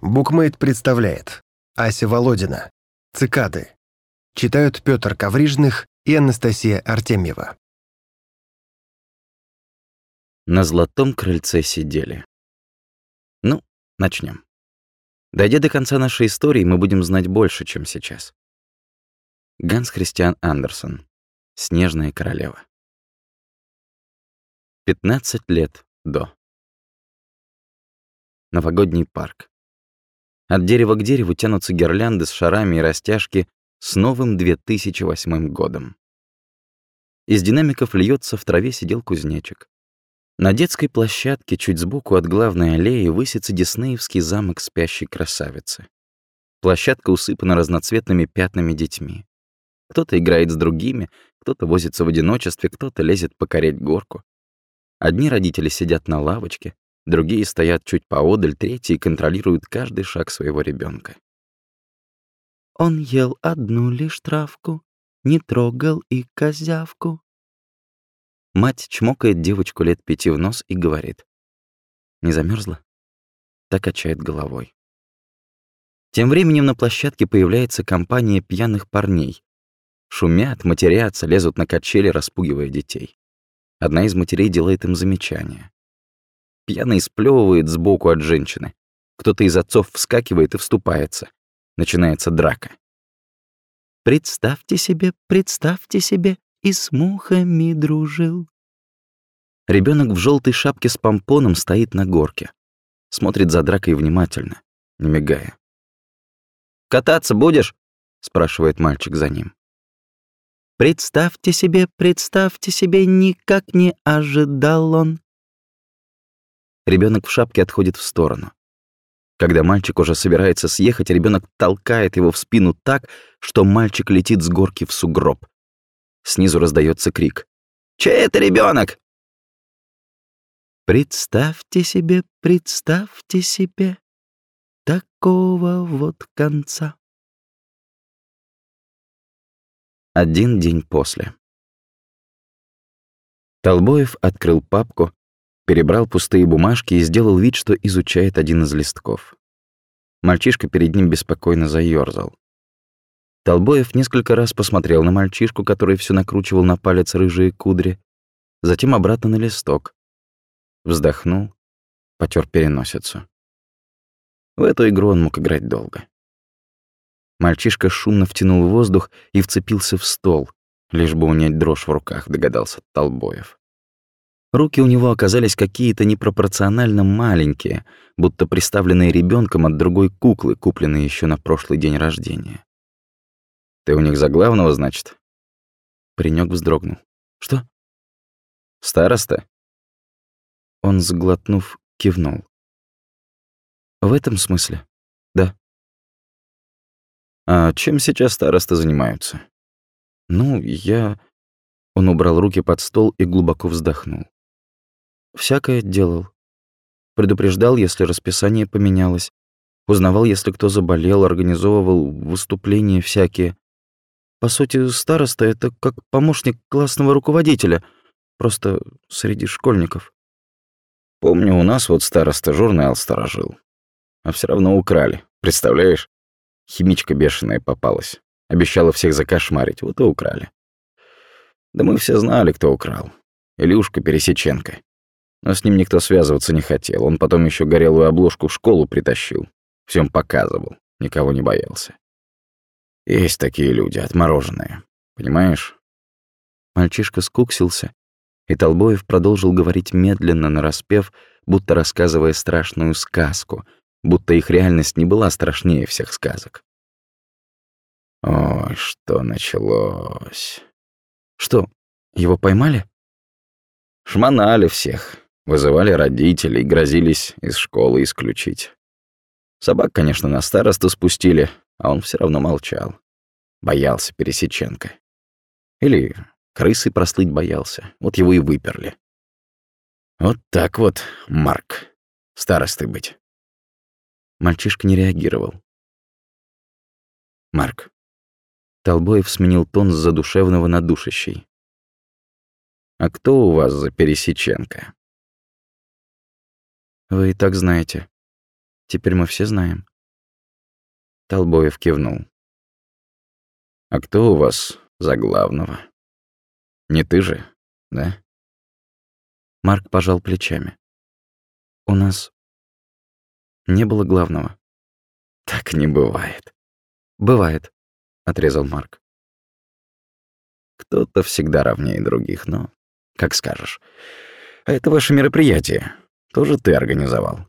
Букмейт представляет Ася Володина «Цикады». Читают Петр Коврижных и Анастасия Артемьева. На золотом крыльце сидели. Ну, начнем. Дойдя до конца нашей истории, мы будем знать больше, чем сейчас. Ганс Христиан Андерсон. Снежная королева. 15 лет до. Новогодний парк. От дерева к дереву тянутся гирлянды с шарами и растяжки с новым 2008 годом. Из динамиков льется в траве сидел кузнечик. На детской площадке чуть сбоку от главной аллеи высится диснеевский замок спящей красавицы. Площадка усыпана разноцветными пятнами детьми. Кто-то играет с другими, кто-то возится в одиночестве, кто-то лезет покорять горку. Одни родители сидят на лавочке, Другие стоят чуть поодаль, третьи контролируют каждый шаг своего ребенка. Он ел одну лишь травку, не трогал и козявку. Мать чмокает девочку лет пяти в нос и говорит. «Не замерзла? Так качает головой. Тем временем на площадке появляется компания пьяных парней. Шумят, матерятся, лезут на качели, распугивая детей. Одна из матерей делает им замечание. Пьяный сплевывает сбоку от женщины. Кто-то из отцов вскакивает и вступается. Начинается драка. «Представьте себе, представьте себе, и с мухами дружил». Ребенок в желтой шапке с помпоном стоит на горке. Смотрит за дракой внимательно, не мигая. «Кататься будешь?» — спрашивает мальчик за ним. «Представьте себе, представьте себе, никак не ожидал он, Ребенок в шапке отходит в сторону. Когда мальчик уже собирается съехать, ребенок толкает его в спину так, что мальчик летит с горки в сугроб. Снизу раздается крик. «Чей это ребенок? Представьте себе, представьте себе такого вот конца. Один день после. Толбоев открыл папку, перебрал пустые бумажки и сделал вид, что изучает один из листков. Мальчишка перед ним беспокойно заёрзал. Толбоев несколько раз посмотрел на мальчишку, который все накручивал на палец рыжие кудри, затем обратно на листок. Вздохнул, потер переносицу. В эту игру он мог играть долго. Мальчишка шумно втянул воздух и вцепился в стол, лишь бы унять дрожь в руках, догадался Толбоев. Руки у него оказались какие-то непропорционально маленькие, будто приставленные ребенком от другой куклы, купленной еще на прошлый день рождения. «Ты у них за главного, значит?» Паренёк вздрогнул. «Что?» «Староста?» Он, сглотнув, кивнул. «В этом смысле? Да». «А чем сейчас старосты занимаются?» «Ну, я...» Он убрал руки под стол и глубоко вздохнул. Всякое делал. Предупреждал, если расписание поменялось. Узнавал, если кто заболел, организовывал выступления всякие. По сути, староста — это как помощник классного руководителя, просто среди школьников. Помню, у нас вот староста журнал сторожил. А все равно украли, представляешь? Химичка бешеная попалась. Обещала всех закошмарить, вот и украли. Да мы все знали, кто украл. Илюшка Пересеченко. Но с ним никто связываться не хотел. Он потом еще горелую обложку в школу притащил. Всем показывал. Никого не боялся. Есть такие люди, отмороженные. Понимаешь? Мальчишка скуксился, и Толбоев продолжил говорить медленно, нараспев, будто рассказывая страшную сказку, будто их реальность не была страшнее всех сказок. Ой, что началось. Что, его поймали? Шмонали всех. Вызывали родителей, грозились из школы исключить. Собак, конечно, на старосту спустили, а он все равно молчал. Боялся Пересеченко. Или крысы прослыть боялся. Вот его и выперли. Вот так вот, Марк. Старостой быть. Мальчишка не реагировал. Марк. Толбоев сменил тон с задушевного на душащий. «А кто у вас за Пересеченко?» Вы и так знаете. Теперь мы все знаем. Толбоев кивнул. «А кто у вас за главного? Не ты же, да?» Марк пожал плечами. «У нас не было главного». «Так не бывает». «Бывает», — отрезал Марк. «Кто-то всегда ровнее других, но как скажешь. А это ваше мероприятие. Тоже ты организовал?»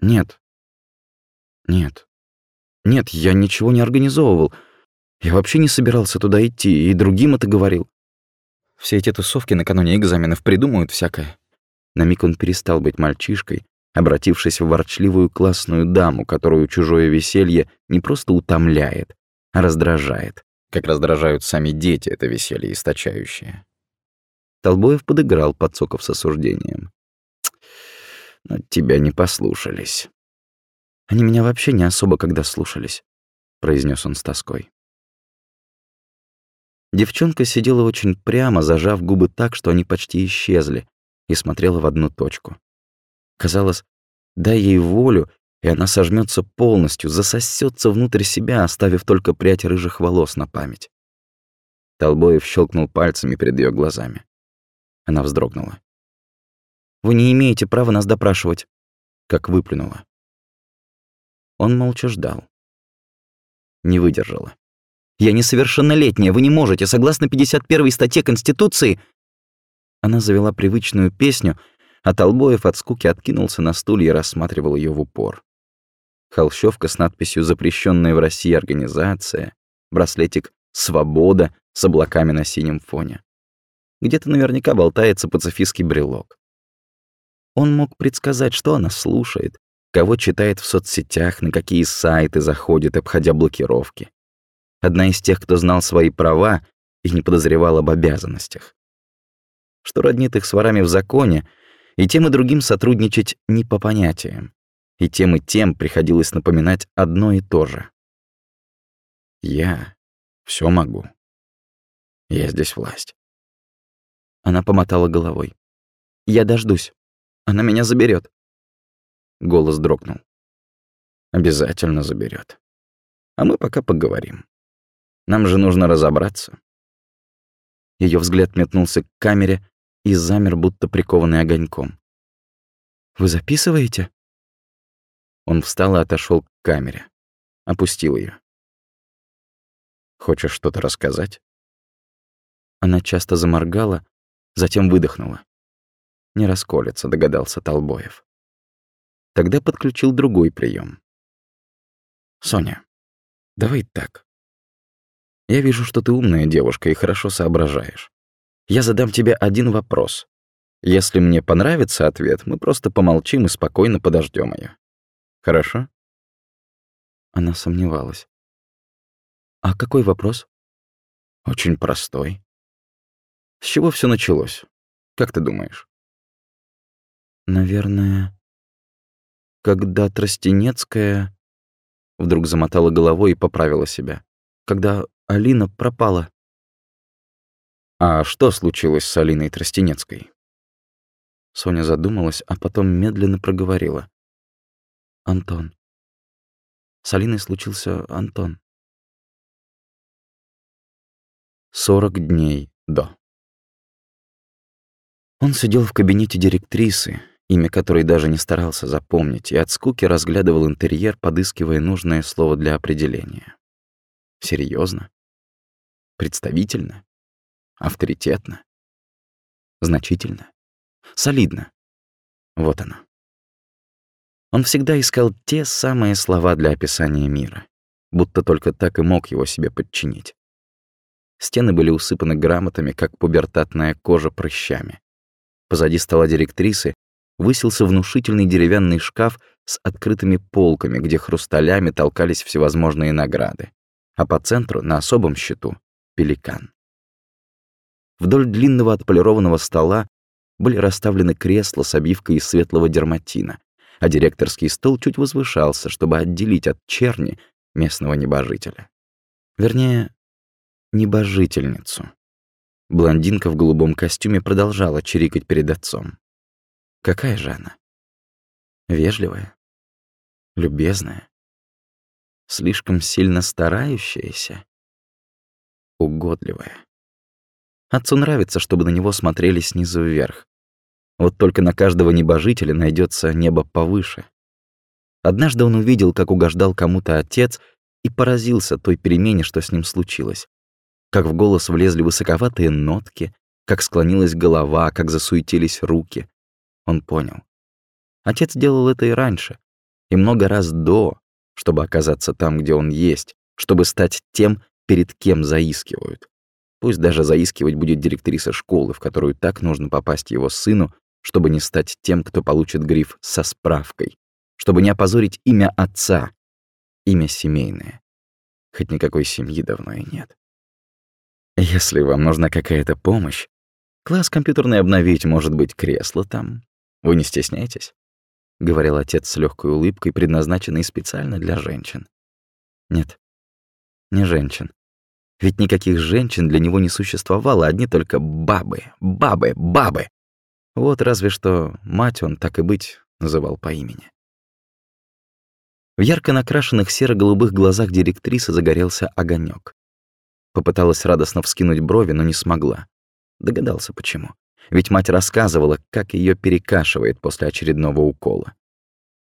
«Нет. Нет. Нет, я ничего не организовывал. Я вообще не собирался туда идти, и другим это говорил. Все эти тусовки накануне экзаменов придумают всякое». На миг он перестал быть мальчишкой, обратившись в ворчливую классную даму, которую чужое веселье не просто утомляет, а раздражает, как раздражают сами дети это веселье источающее. Толбоев подыграл, подсоков с осуждением. «Но тебя не послушались». «Они меня вообще не особо когда слушались», — произнес он с тоской. Девчонка сидела очень прямо, зажав губы так, что они почти исчезли, и смотрела в одну точку. Казалось, дай ей волю, и она сожмется полностью, засосется внутрь себя, оставив только прядь рыжих волос на память. Толбоев щелкнул пальцами перед ее глазами. Она вздрогнула. «Вы не имеете права нас допрашивать», как выплюнула. Он молча ждал. Не выдержала. «Я несовершеннолетняя, вы не можете, согласно 51 статье Конституции...» Она завела привычную песню, а Толбоев от скуки откинулся на стуле и рассматривал ее в упор. Холщовка с надписью «Запрещенная в России организация», браслетик «Свобода» с облаками на синем фоне. Где-то наверняка болтается пацифистский брелок. Он мог предсказать, что она слушает, кого читает в соцсетях, на какие сайты заходит, обходя блокировки. Одна из тех, кто знал свои права и не подозревал об обязанностях. Что роднит их с ворами в законе, и тем и другим сотрудничать не по понятиям. И тем и тем приходилось напоминать одно и то же. Я все могу. Я здесь власть. Она помотала головой. «Я дождусь. Она меня заберет. Голос дрогнул. «Обязательно заберет. А мы пока поговорим. Нам же нужно разобраться». Ее взгляд метнулся к камере и замер, будто прикованный огоньком. «Вы записываете?» Он встал и отошел к камере. Опустил ее. «Хочешь что-то рассказать?» Она часто заморгала, затем выдохнула. Не расколется, догадался Толбоев. Тогда подключил другой прием. «Соня, давай так. Я вижу, что ты умная девушка и хорошо соображаешь. Я задам тебе один вопрос. Если мне понравится ответ, мы просто помолчим и спокойно подождем ее. Хорошо?» Она сомневалась. «А какой вопрос?» «Очень простой. С чего все началось? Как ты думаешь? Наверное, когда Тростенецкая вдруг замотала головой и поправила себя. Когда Алина пропала. А что случилось с Алиной Тростенецкой? Соня задумалась, а потом медленно проговорила. Антон. С Алиной случился Антон. Сорок дней до. Он сидел в кабинете директрисы, имя которой даже не старался запомнить, и от скуки разглядывал интерьер, подыскивая нужное слово для определения. Серьезно? Представительно? Авторитетно? Значительно? Солидно? Вот оно. Он всегда искал те самые слова для описания мира, будто только так и мог его себе подчинить. Стены были усыпаны грамотами, как пубертатная кожа прыщами. Позади стола директрисы высился внушительный деревянный шкаф с открытыми полками, где хрусталями толкались всевозможные награды, а по центру, на особом счету, — пеликан. Вдоль длинного отполированного стола были расставлены кресла с обивкой из светлого дерматина, а директорский стол чуть возвышался, чтобы отделить от черни местного небожителя. Вернее, небожительницу. Блондинка в голубом костюме продолжала чирикать перед отцом. Какая же она? Вежливая, любезная, слишком сильно старающаяся, угодливая. Отцу нравится, чтобы на него смотрели снизу вверх. Вот только на каждого небожителя найдется небо повыше. Однажды он увидел, как угождал кому-то отец, и поразился той перемене, что с ним случилось. Как в голос влезли высоковатые нотки, как склонилась голова, как засуетились руки. Он понял. Отец делал это и раньше, и много раз до, чтобы оказаться там, где он есть, чтобы стать тем, перед кем заискивают. Пусть даже заискивать будет директриса школы, в которую так нужно попасть его сыну, чтобы не стать тем, кто получит гриф со справкой, чтобы не опозорить имя отца, имя семейное. Хоть никакой семьи давно и нет. Если вам нужна какая-то помощь, класс компьютерный обновить, может быть, кресло там. Вы не стесняйтесь, — говорил отец с легкой улыбкой, предназначенной специально для женщин. Нет, не женщин. Ведь никаких женщин для него не существовало, одни только бабы, бабы, бабы. Вот разве что мать он, так и быть, называл по имени. В ярко накрашенных серо-голубых глазах директрисы загорелся огонек. Попыталась радостно вскинуть брови, но не смогла. Догадался, почему. Ведь мать рассказывала, как ее перекашивает после очередного укола.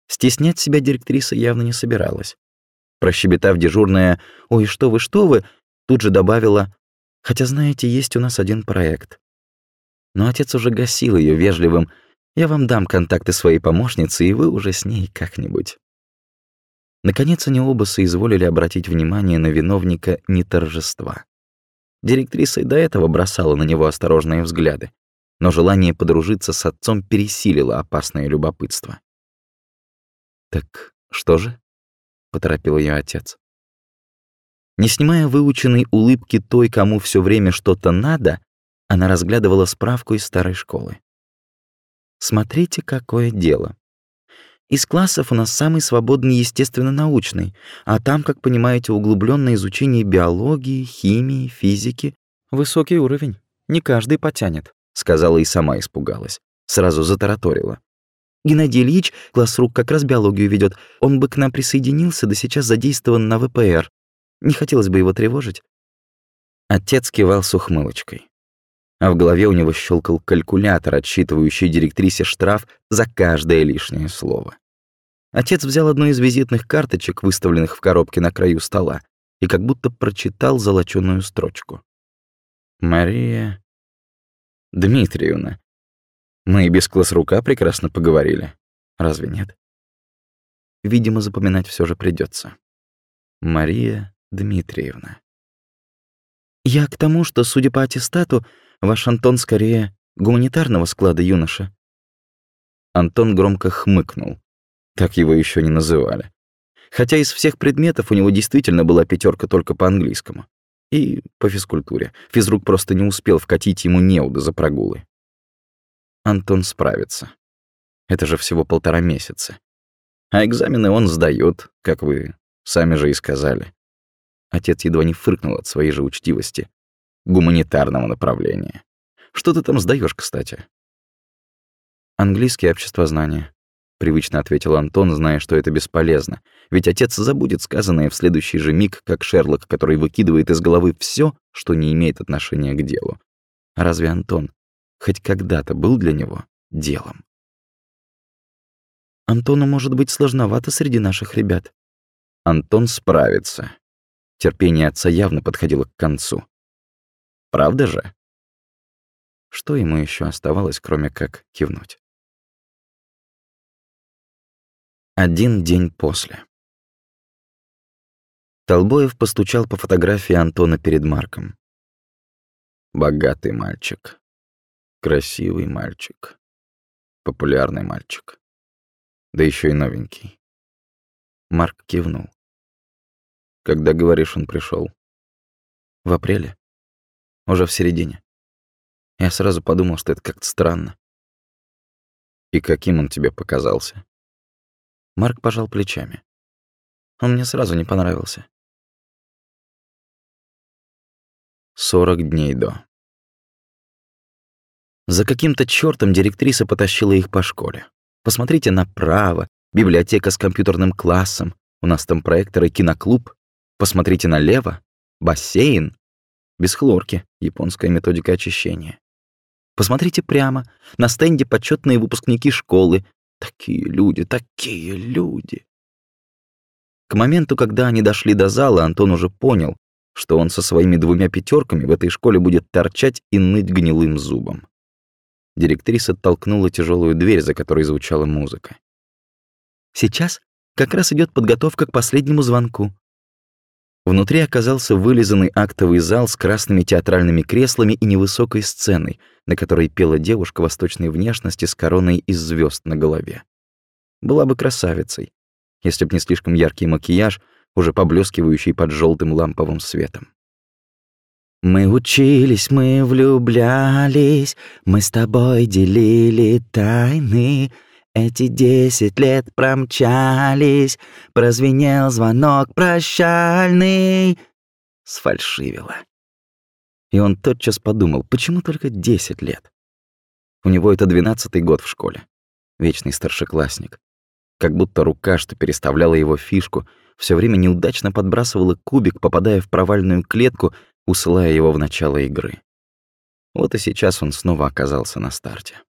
Стеснять себя директриса явно не собиралась. Прощебетав дежурная «Ой, что вы, что вы», тут же добавила «Хотя, знаете, есть у нас один проект». Но отец уже гасил ее вежливым «Я вам дам контакты своей помощницы, и вы уже с ней как-нибудь». Наконец они оба соизволили обратить внимание на виновника не торжества. Директриса и до этого бросала на него осторожные взгляды, но желание подружиться с отцом пересилило опасное любопытство. «Так что же?» — поторопил ее отец. Не снимая выученной улыбки той, кому все время что-то надо, она разглядывала справку из старой школы. «Смотрите, какое дело. Из классов у нас самый свободный естественно-научный, а там, как понимаете, углубленное изучение биологии, химии, физики. Высокий уровень. Не каждый потянет», — сказала и сама испугалась. Сразу затараторила. Геннадий Ильич, класс рук, как раз биологию ведет. Он бы к нам присоединился, да сейчас задействован на ВПР. Не хотелось бы его тревожить. Отец кивал с ухмылочкой. А в голове у него щелкал калькулятор, отсчитывающий директрисе штраф за каждое лишнее слово. Отец взял одну из визитных карточек, выставленных в коробке на краю стола, и как будто прочитал золочёную строчку. «Мария Дмитриевна. Мы и без класс-рука прекрасно поговорили. Разве нет?» Видимо, запоминать все же придется. Мария Дмитриевна. «Я к тому, что, судя по аттестату, ваш Антон скорее гуманитарного склада юноша». Антон громко хмыкнул. Так его еще не называли. Хотя из всех предметов у него действительно была пятерка только по английскому. И по физкультуре. Физрук просто не успел вкатить ему неуды за прогулы. Антон справится. Это же всего полтора месяца. А экзамены он сдает, как вы сами же и сказали. Отец едва не фыркнул от своей же учтивости. Гуманитарного направления. Что ты там сдаешь, кстати? Английский обществознание привычно ответил Антон, зная, что это бесполезно. Ведь отец забудет сказанное в следующий же миг, как Шерлок, который выкидывает из головы все, что не имеет отношения к делу. А разве Антон хоть когда-то был для него делом? Антону может быть сложновато среди наших ребят. Антон справится. Терпение отца явно подходило к концу. Правда же? Что ему еще оставалось, кроме как кивнуть? Один день после. Толбоев постучал по фотографии Антона перед Марком. Богатый мальчик. Красивый мальчик. Популярный мальчик. Да еще и новенький. Марк кивнул. Когда, говоришь, он пришел? В апреле. Уже в середине. Я сразу подумал, что это как-то странно. И каким он тебе показался? Марк пожал плечами. Он мне сразу не понравился. Сорок дней до. За каким-то чёртом директриса потащила их по школе. Посмотрите направо, библиотека с компьютерным классом. У нас там проектор и киноклуб. Посмотрите налево. Бассейн. Без хлорки. Японская методика очищения. Посмотрите прямо. На стенде почетные выпускники школы. Такие люди, такие люди. К моменту, когда они дошли до зала, Антон уже понял, что он со своими двумя пятерками в этой школе будет торчать и ныть гнилым зубом. Директриса толкнула тяжелую дверь, за которой звучала музыка. «Сейчас как раз идет подготовка к последнему звонку». Внутри оказался вылизанный актовый зал с красными театральными креслами и невысокой сценой, на которой пела девушка восточной внешности с короной из звезд на голове. Была бы красавицей, если б не слишком яркий макияж, уже поблескивающий под желтым ламповым светом. Мы учились, мы влюблялись, мы с тобой делили тайны. Эти десять лет промчались, прозвенел звонок прощальный. Сфальшивило. И он тотчас подумал, почему только десять лет? У него это двенадцатый год в школе. Вечный старшеклассник. Как будто рука, что переставляла его фишку, все время неудачно подбрасывала кубик, попадая в провальную клетку — усылая его в начало игры. Вот и сейчас он снова оказался на старте.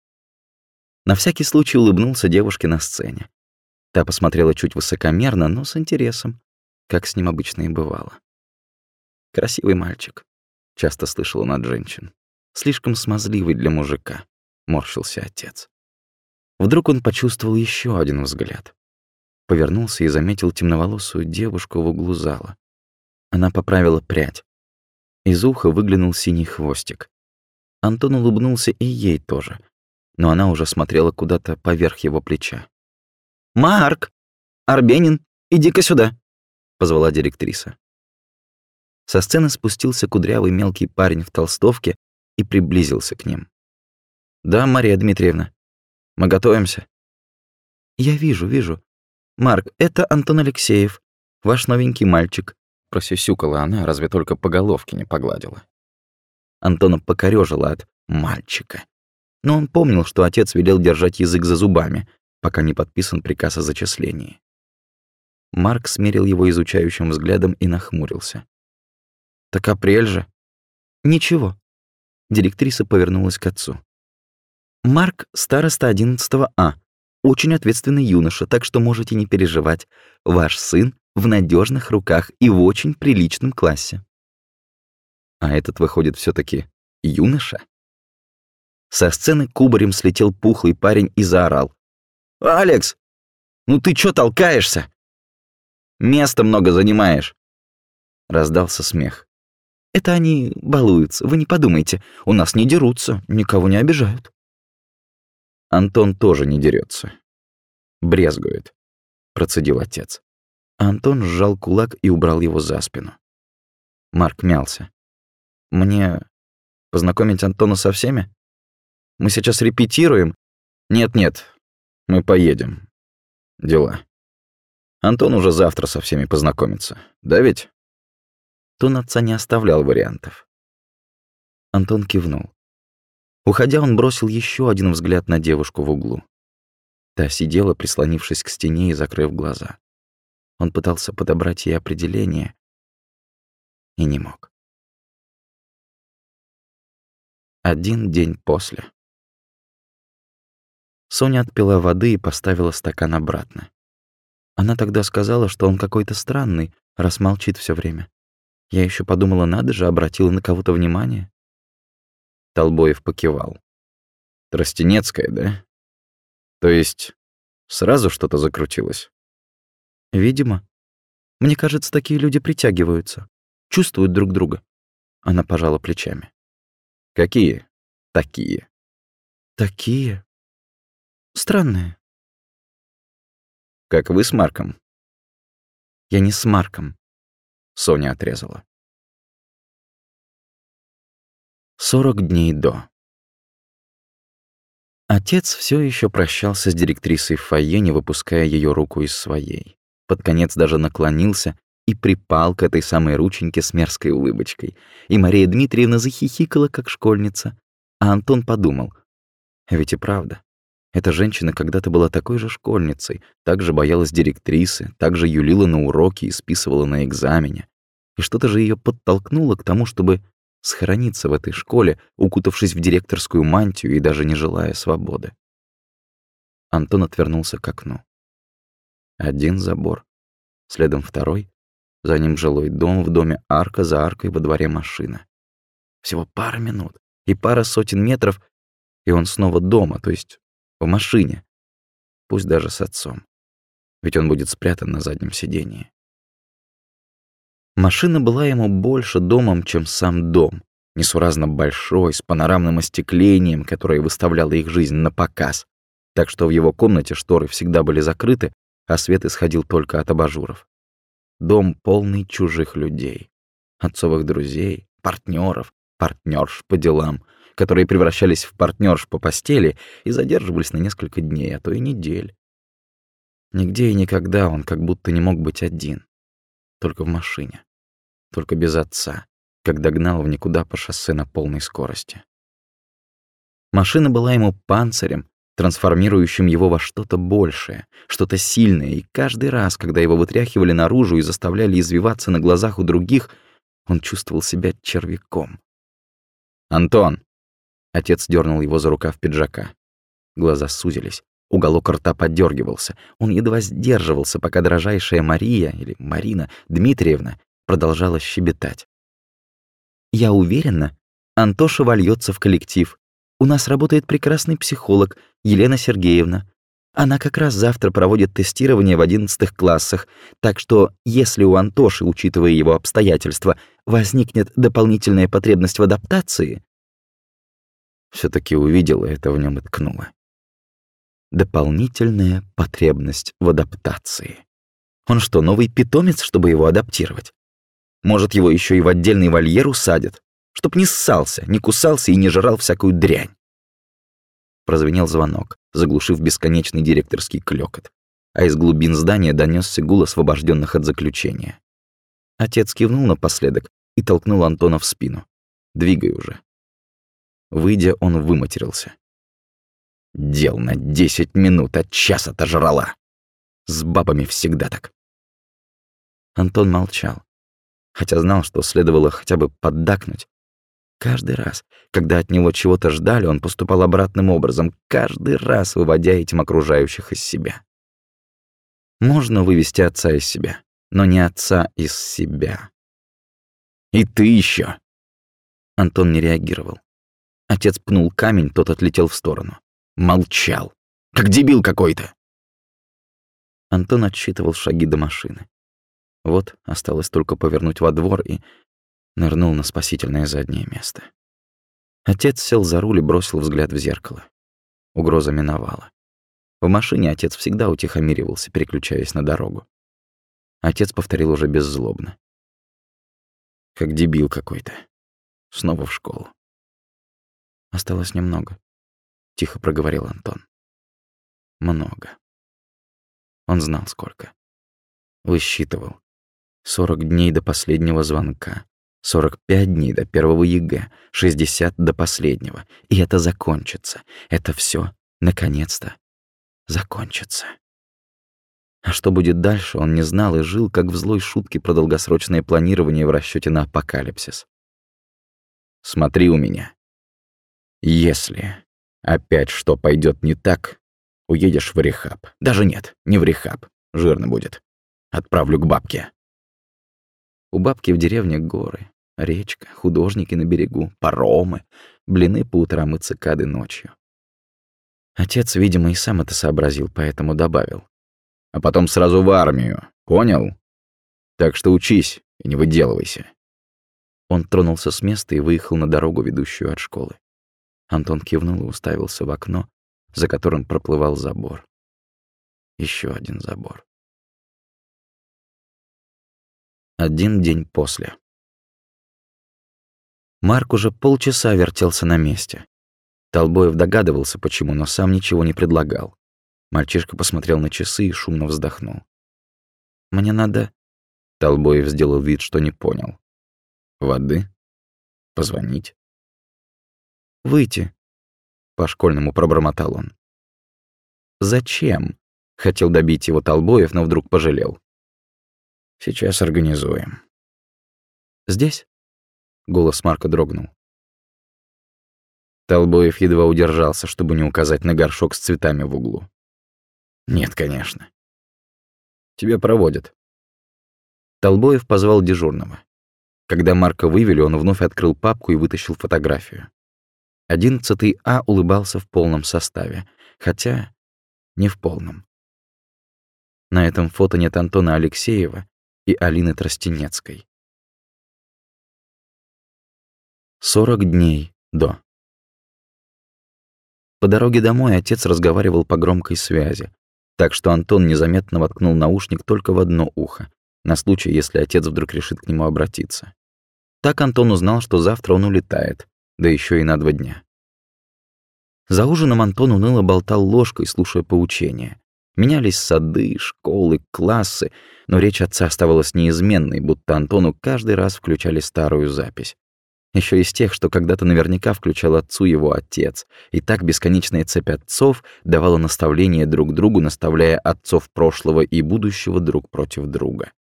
На всякий случай улыбнулся девушке на сцене. Та посмотрела чуть высокомерно, но с интересом, как с ним обычно и бывало. «Красивый мальчик», — часто слышал он от женщин. «Слишком смазливый для мужика», — морщился отец. Вдруг он почувствовал еще один взгляд. Повернулся и заметил темноволосую девушку в углу зала. Она поправила прядь, из уха выглянул синий хвостик. Антон улыбнулся и ей тоже, но она уже смотрела куда-то поверх его плеча. «Марк! Арбенин, иди-ка сюда!» — позвала директриса. Со сцены спустился кудрявый мелкий парень в толстовке и приблизился к ним. «Да, Мария Дмитриевна, мы готовимся». «Я вижу, вижу. Марк, это Антон Алексеев, ваш новенький мальчик. Просюсюкала она, разве только по головке не погладила. Антона покорёжило от «мальчика». Но он помнил, что отец велел держать язык за зубами, пока не подписан приказ о зачислении. Марк смерил его изучающим взглядом и нахмурился. «Так апрель же?» «Ничего». Директриса повернулась к отцу. «Марк — староста 11 А. Очень ответственный юноша, так что можете не переживать. Ваш сын в надежных руках и в очень приличном классе. А этот выходит все таки юноша? Со сцены кубарем слетел пухлый парень и заорал. «Алекс, ну ты чё толкаешься? Места много занимаешь!» Раздался смех. «Это они балуются, вы не подумайте. У нас не дерутся, никого не обижают». Антон тоже не дерется. Брезгует, процедил отец. Антон сжал кулак и убрал его за спину. Марк мялся. «Мне познакомить Антона со всеми? Мы сейчас репетируем?» «Нет-нет, мы поедем. Дела. Антон уже завтра со всеми познакомится. Да ведь?» Тон отца не оставлял вариантов. Антон кивнул. Уходя, он бросил еще один взгляд на девушку в углу. Та сидела, прислонившись к стене и закрыв глаза. Он пытался подобрать ей определение и не мог. Один день после. Соня отпила воды и поставила стакан обратно. Она тогда сказала, что он какой-то странный, раз молчит все время. Я еще подумала, надо же, обратила на кого-то внимание. Толбоев покивал. Тростенецкая, да? То есть сразу что-то закрутилось? Видимо. Мне кажется, такие люди притягиваются, чувствуют друг друга. Она пожала плечами. Какие такие? Такие. Странные. Как вы с Марком? Я не с Марком. Соня отрезала. Сорок дней до. Отец все еще прощался с директрисой в фойе, не выпуская ее руку из своей под конец даже наклонился и припал к этой самой рученьке с мерзкой улыбочкой. И Мария Дмитриевна захихикала, как школьница. А Антон подумал, ведь и правда, Эта женщина когда-то была такой же школьницей, также боялась директрисы, также юлила на уроки и списывала на экзамене. И что-то же ее подтолкнуло к тому, чтобы схорониться в этой школе, укутавшись в директорскую мантию и даже не желая свободы. Антон отвернулся к окну. Один забор, следом второй, за ним жилой дом, в доме арка, за аркой во дворе машина. Всего пара минут и пара сотен метров, и он снова дома, то есть в машине. Пусть даже с отцом. Ведь он будет спрятан на заднем сидении. Машина была ему больше домом, чем сам дом. Несуразно большой, с панорамным остеклением, которое выставляло их жизнь на показ. Так что в его комнате шторы всегда были закрыты, а свет исходил только от абажуров. Дом полный чужих людей. Отцовых друзей, партнеров, партнерш по делам, которые превращались в партнерш по постели и задерживались на несколько дней, а то и недель. Нигде и никогда он как будто не мог быть один. Только в машине. Только без отца, когда гнал в никуда по шоссе на полной скорости. Машина была ему панцирем, трансформирующим его во что-то большее, что-то сильное, и каждый раз, когда его вытряхивали наружу и заставляли извиваться на глазах у других, он чувствовал себя червяком. «Антон!» Отец дернул его за рукав пиджака. Глаза сузились, уголок рта подергивался. Он едва сдерживался, пока дрожайшая Мария, или Марина Дмитриевна, продолжала щебетать. «Я уверена, Антоша вольется в коллектив. У нас работает прекрасный психолог Елена Сергеевна. Она как раз завтра проводит тестирование в одиннадцатых классах, так что если у Антоши, учитывая его обстоятельства, возникнет дополнительная потребность в адаптации, все таки увидела это в нем и ткнула. Дополнительная потребность в адаптации. Он что, новый питомец, чтобы его адаптировать? Может, его еще и в отдельный вольер усадят, чтоб не ссался, не кусался и не жрал всякую дрянь. Прозвенел звонок, заглушив бесконечный директорский клёкот, а из глубин здания донесся гул освобожденных от заключения. Отец кивнул напоследок и толкнул Антона в спину. «Двигай уже». Выйдя, он выматерился. «Дел на десять минут от часа отожрала. С бабами всегда так». Антон молчал, хотя знал, что следовало хотя бы поддакнуть, Каждый раз, когда от него чего-то ждали, он поступал обратным образом, каждый раз выводя этим окружающих из себя. Можно вывести отца из себя, но не отца из себя. «И ты еще. Антон не реагировал. Отец пнул камень, тот отлетел в сторону. Молчал. Как дебил какой-то. Антон отсчитывал шаги до машины. Вот осталось только повернуть во двор и нырнул на спасительное заднее место. Отец сел за руль и бросил взгляд в зеркало. Угроза миновала. В машине отец всегда утихомиривался, переключаясь на дорогу. Отец повторил уже беззлобно. Как дебил какой-то. Снова в школу. Осталось немного. Тихо проговорил Антон. Много. Он знал сколько. Высчитывал. Сорок дней до последнего звонка. 45 дней до первого ЕГЭ, 60 до последнего. И это закончится. Это все, наконец-то, закончится. А что будет дальше, он не знал и жил, как в злой шутке про долгосрочное планирование в расчете на апокалипсис. «Смотри у меня. Если опять что пойдет не так, уедешь в рехаб. Даже нет, не в рехаб. Жирно будет. Отправлю к бабке. У бабки в деревне горы, речка, художники на берегу, паромы, блины по утрам и цикады ночью. Отец, видимо, и сам это сообразил, поэтому добавил. А потом сразу в армию, понял? Так что учись и не выделывайся. Он тронулся с места и выехал на дорогу, ведущую от школы. Антон кивнул и уставился в окно, за которым проплывал забор. Еще один забор. Один день после. Марк уже полчаса вертелся на месте. Толбоев догадывался, почему, но сам ничего не предлагал. Мальчишка посмотрел на часы и шумно вздохнул. «Мне надо...» Толбоев сделал вид, что не понял. «Воды? Позвонить?» «Выйти», — по-школьному пробормотал он. зачем? Хотел добить его Толбоев, но вдруг пожалел. Сейчас организуем. Здесь? Голос Марка дрогнул. Толбоев едва удержался, чтобы не указать на горшок с цветами в углу. Нет, конечно. Тебя проводят. Толбоев позвал дежурного. Когда Марка вывели, он вновь открыл папку и вытащил фотографию. Одиннадцатый А улыбался в полном составе, хотя не в полном. На этом фото нет Антона Алексеева и Алины Тростенецкой. 40 дней до. По дороге домой отец разговаривал по громкой связи, так что Антон незаметно воткнул наушник только в одно ухо, на случай, если отец вдруг решит к нему обратиться. Так Антон узнал, что завтра он улетает, да еще и на два дня. За ужином Антон уныло болтал ложкой, слушая поучения. Менялись сады, школы, классы, но речь отца оставалась неизменной, будто Антону каждый раз включали старую запись. Еще из тех, что когда-то наверняка включал отцу его отец. И так бесконечная цепь отцов давала наставления друг другу, наставляя отцов прошлого и будущего друг против друга.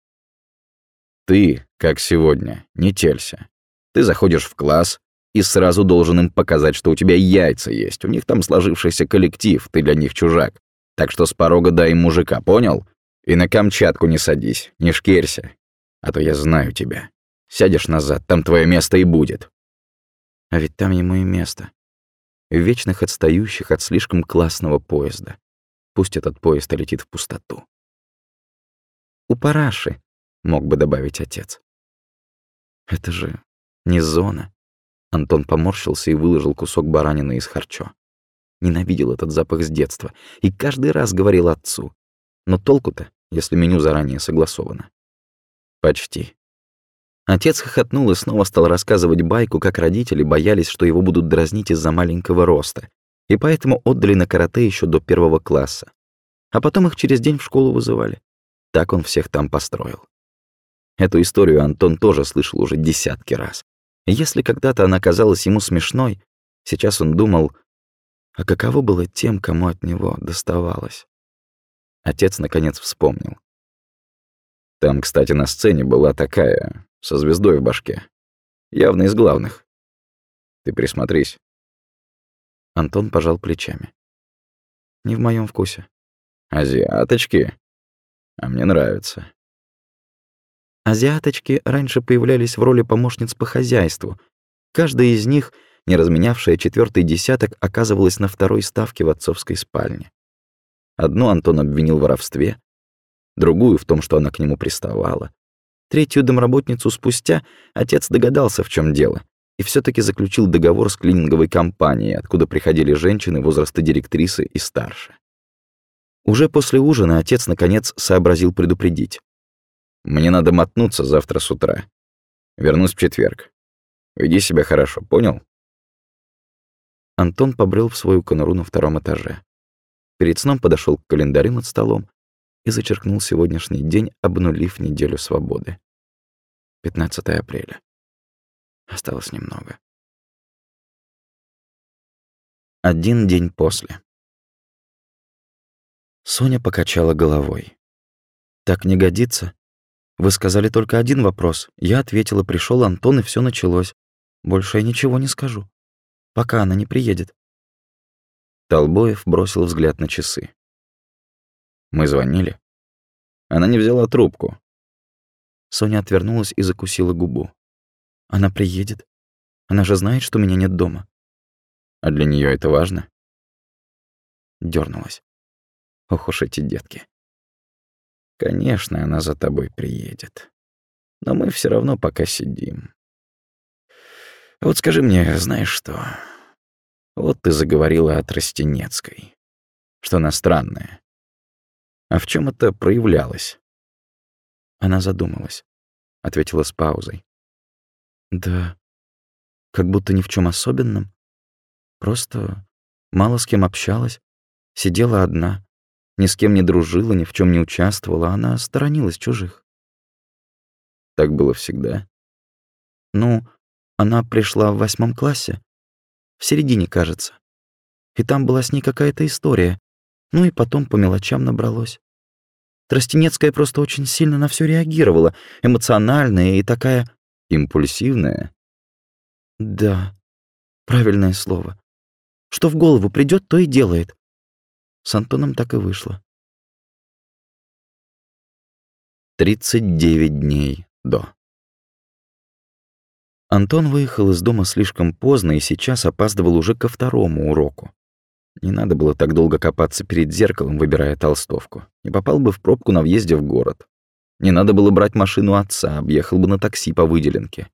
Ты, как сегодня, не телься. Ты заходишь в класс и сразу должен им показать, что у тебя яйца есть. У них там сложившийся коллектив, ты для них чужак. Так что с порога дай им мужика, понял? И на Камчатку не садись, не шкерься. А то я знаю тебя. Сядешь назад, там твое место и будет. А ведь там ему и место. Вечных отстающих от слишком классного поезда. Пусть этот поезд летит в пустоту. У параши, мог бы добавить отец. Это же не зона. Антон поморщился и выложил кусок баранины из харчо. Ненавидел этот запах с детства и каждый раз говорил отцу. Но толку-то, если меню заранее согласовано? Почти. Отец хохотнул и снова стал рассказывать байку, как родители боялись, что его будут дразнить из-за маленького роста, и поэтому отдали на карате еще до первого класса. А потом их через день в школу вызывали. Так он всех там построил. Эту историю Антон тоже слышал уже десятки раз. Если когда-то она казалась ему смешной, сейчас он думал, а каково было тем, кому от него доставалось. Отец наконец вспомнил. Там, кстати, на сцене была такая, со звездой в башке. Явно из главных. Ты присмотрись. Антон пожал плечами. Не в моем вкусе. Азиаточки? А мне нравится. Азиаточки раньше появлялись в роли помощниц по хозяйству. Каждая из них, не разменявшая четвертый десяток, оказывалась на второй ставке в отцовской спальне. Одну Антон обвинил в воровстве, другую в том, что она к нему приставала, Третью домработницу спустя отец догадался, в чем дело, и все таки заключил договор с клининговой компанией, откуда приходили женщины возраста директрисы и старше. Уже после ужина отец, наконец, сообразил предупредить. «Мне надо мотнуться завтра с утра. Вернусь в четверг. Веди себя хорошо, понял?» Антон побрел в свою конуру на втором этаже. Перед сном подошел к календарю над столом и зачеркнул сегодняшний день, обнулив неделю свободы. 15 апреля. Осталось немного. Один день после. Соня покачала головой. «Так не годится. Вы сказали только один вопрос. Я ответила, пришел Антон, и все началось. Больше я ничего не скажу. Пока она не приедет». Толбоев бросил взгляд на часы. Мы звонили. Она не взяла трубку. Соня отвернулась и закусила губу. Она приедет. Она же знает, что меня нет дома. А для нее это важно? Дёрнулась. Ох уж эти детки. Конечно, она за тобой приедет. Но мы все равно пока сидим. Вот скажи мне, знаешь что? Вот ты заговорила о Тростенецкой. Что она странная. А в чем это проявлялось? Она задумалась, ответила с паузой. Да, как будто ни в чем особенном. Просто мало с кем общалась, сидела одна, ни с кем не дружила, ни в чем не участвовала, она сторонилась чужих. Так было всегда. Ну, она пришла в восьмом классе, в середине, кажется. И там была с ней какая-то история. Ну и потом по мелочам набралось. Тростенецкая просто очень сильно на все реагировала, эмоциональная и такая... Импульсивная? Да, правильное слово. Что в голову придет, то и делает. С Антоном так и вышло. 39 дней до. Антон выехал из дома слишком поздно и сейчас опаздывал уже ко второму уроку. Не надо было так долго копаться перед зеркалом, выбирая толстовку. Не попал бы в пробку на въезде в город. Не надо было брать машину отца, объехал бы на такси по выделенке.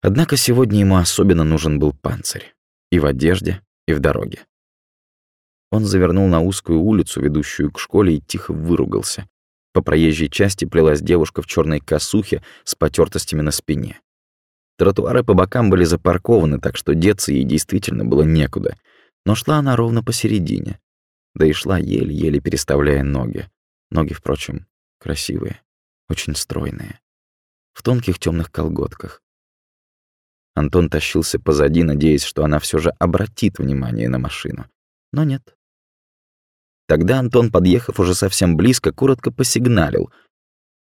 Однако сегодня ему особенно нужен был панцирь. И в одежде, и в дороге. Он завернул на узкую улицу, ведущую к школе, и тихо выругался. По проезжей части плелась девушка в черной косухе с потертостями на спине. Тротуары по бокам были запаркованы, так что деться ей действительно было некуда. Но шла она ровно посередине. Да и шла еле-еле переставляя ноги. Ноги, впрочем, красивые, очень стройные. В тонких темных колготках. Антон тащился позади, надеясь, что она все же обратит внимание на машину. Но нет. Тогда Антон, подъехав уже совсем близко, коротко посигналил.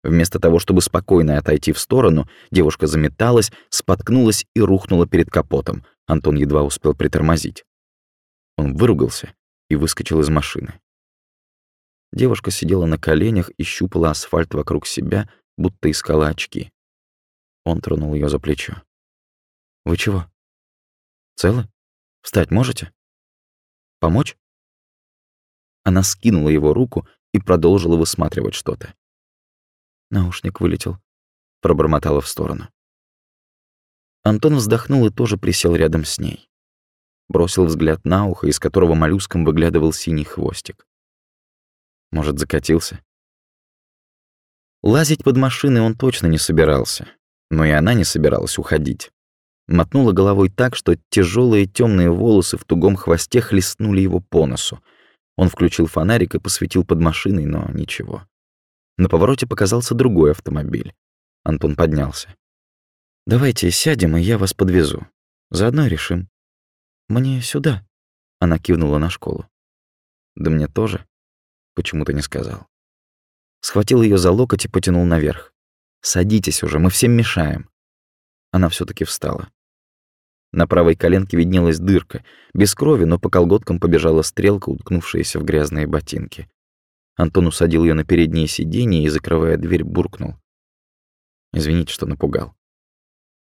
Вместо того, чтобы спокойно отойти в сторону, девушка заметалась, споткнулась и рухнула перед капотом. Антон едва успел притормозить. Он выругался и выскочил из машины. Девушка сидела на коленях и щупала асфальт вокруг себя, будто искала очки. Он тронул ее за плечо. «Вы чего? Целы? Встать можете? Помочь?» Она скинула его руку и продолжила высматривать что-то. Наушник вылетел. Пробормотала в сторону. Антон вздохнул и тоже присел рядом с ней. Бросил взгляд на ухо, из которого моллюском выглядывал синий хвостик. Может, закатился? Лазить под машиной он точно не собирался, но и она не собиралась уходить. Мотнула головой так, что тяжелые темные волосы в тугом хвосте хлестнули его по носу — он включил фонарик и посветил под машиной, но ничего. На повороте показался другой автомобиль. Антон поднялся. «Давайте сядем, и я вас подвезу. Заодно решим». «Мне сюда», — она кивнула на школу. «Да мне тоже», — почему-то не сказал. Схватил ее за локоть и потянул наверх. «Садитесь уже, мы всем мешаем». Она все таки встала. На правой коленке виднелась дырка, без крови, но по колготкам побежала стрелка, уткнувшаяся в грязные ботинки. Антон усадил ее на переднее сиденье и, закрывая дверь, буркнул. «Извините, что напугал».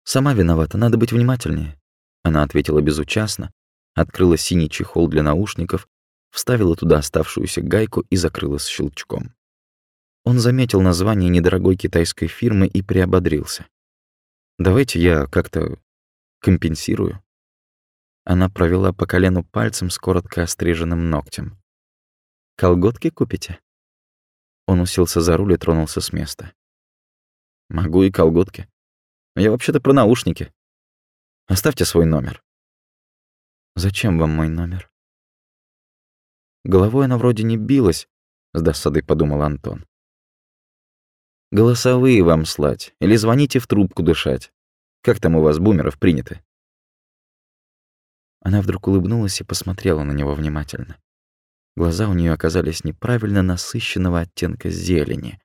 «Сама виновата, надо быть внимательнее». Она ответила безучастно, открыла синий чехол для наушников, вставила туда оставшуюся гайку и закрыла с щелчком. Он заметил название недорогой китайской фирмы и приободрился. «Давайте я как-то Компенсирую. Она провела по колену пальцем с коротко остриженным ногтем. «Колготки купите?» Он уселся за руль и тронулся с места. «Могу и колготки. Я вообще-то про наушники. Оставьте свой номер». «Зачем вам мой номер?» Головой она вроде не билась, с досадой подумал Антон. «Голосовые вам слать или звоните в трубку дышать. Как там у вас, бумеров, принято?» Она вдруг улыбнулась и посмотрела на него внимательно. Глаза у нее оказались неправильно насыщенного оттенка зелени.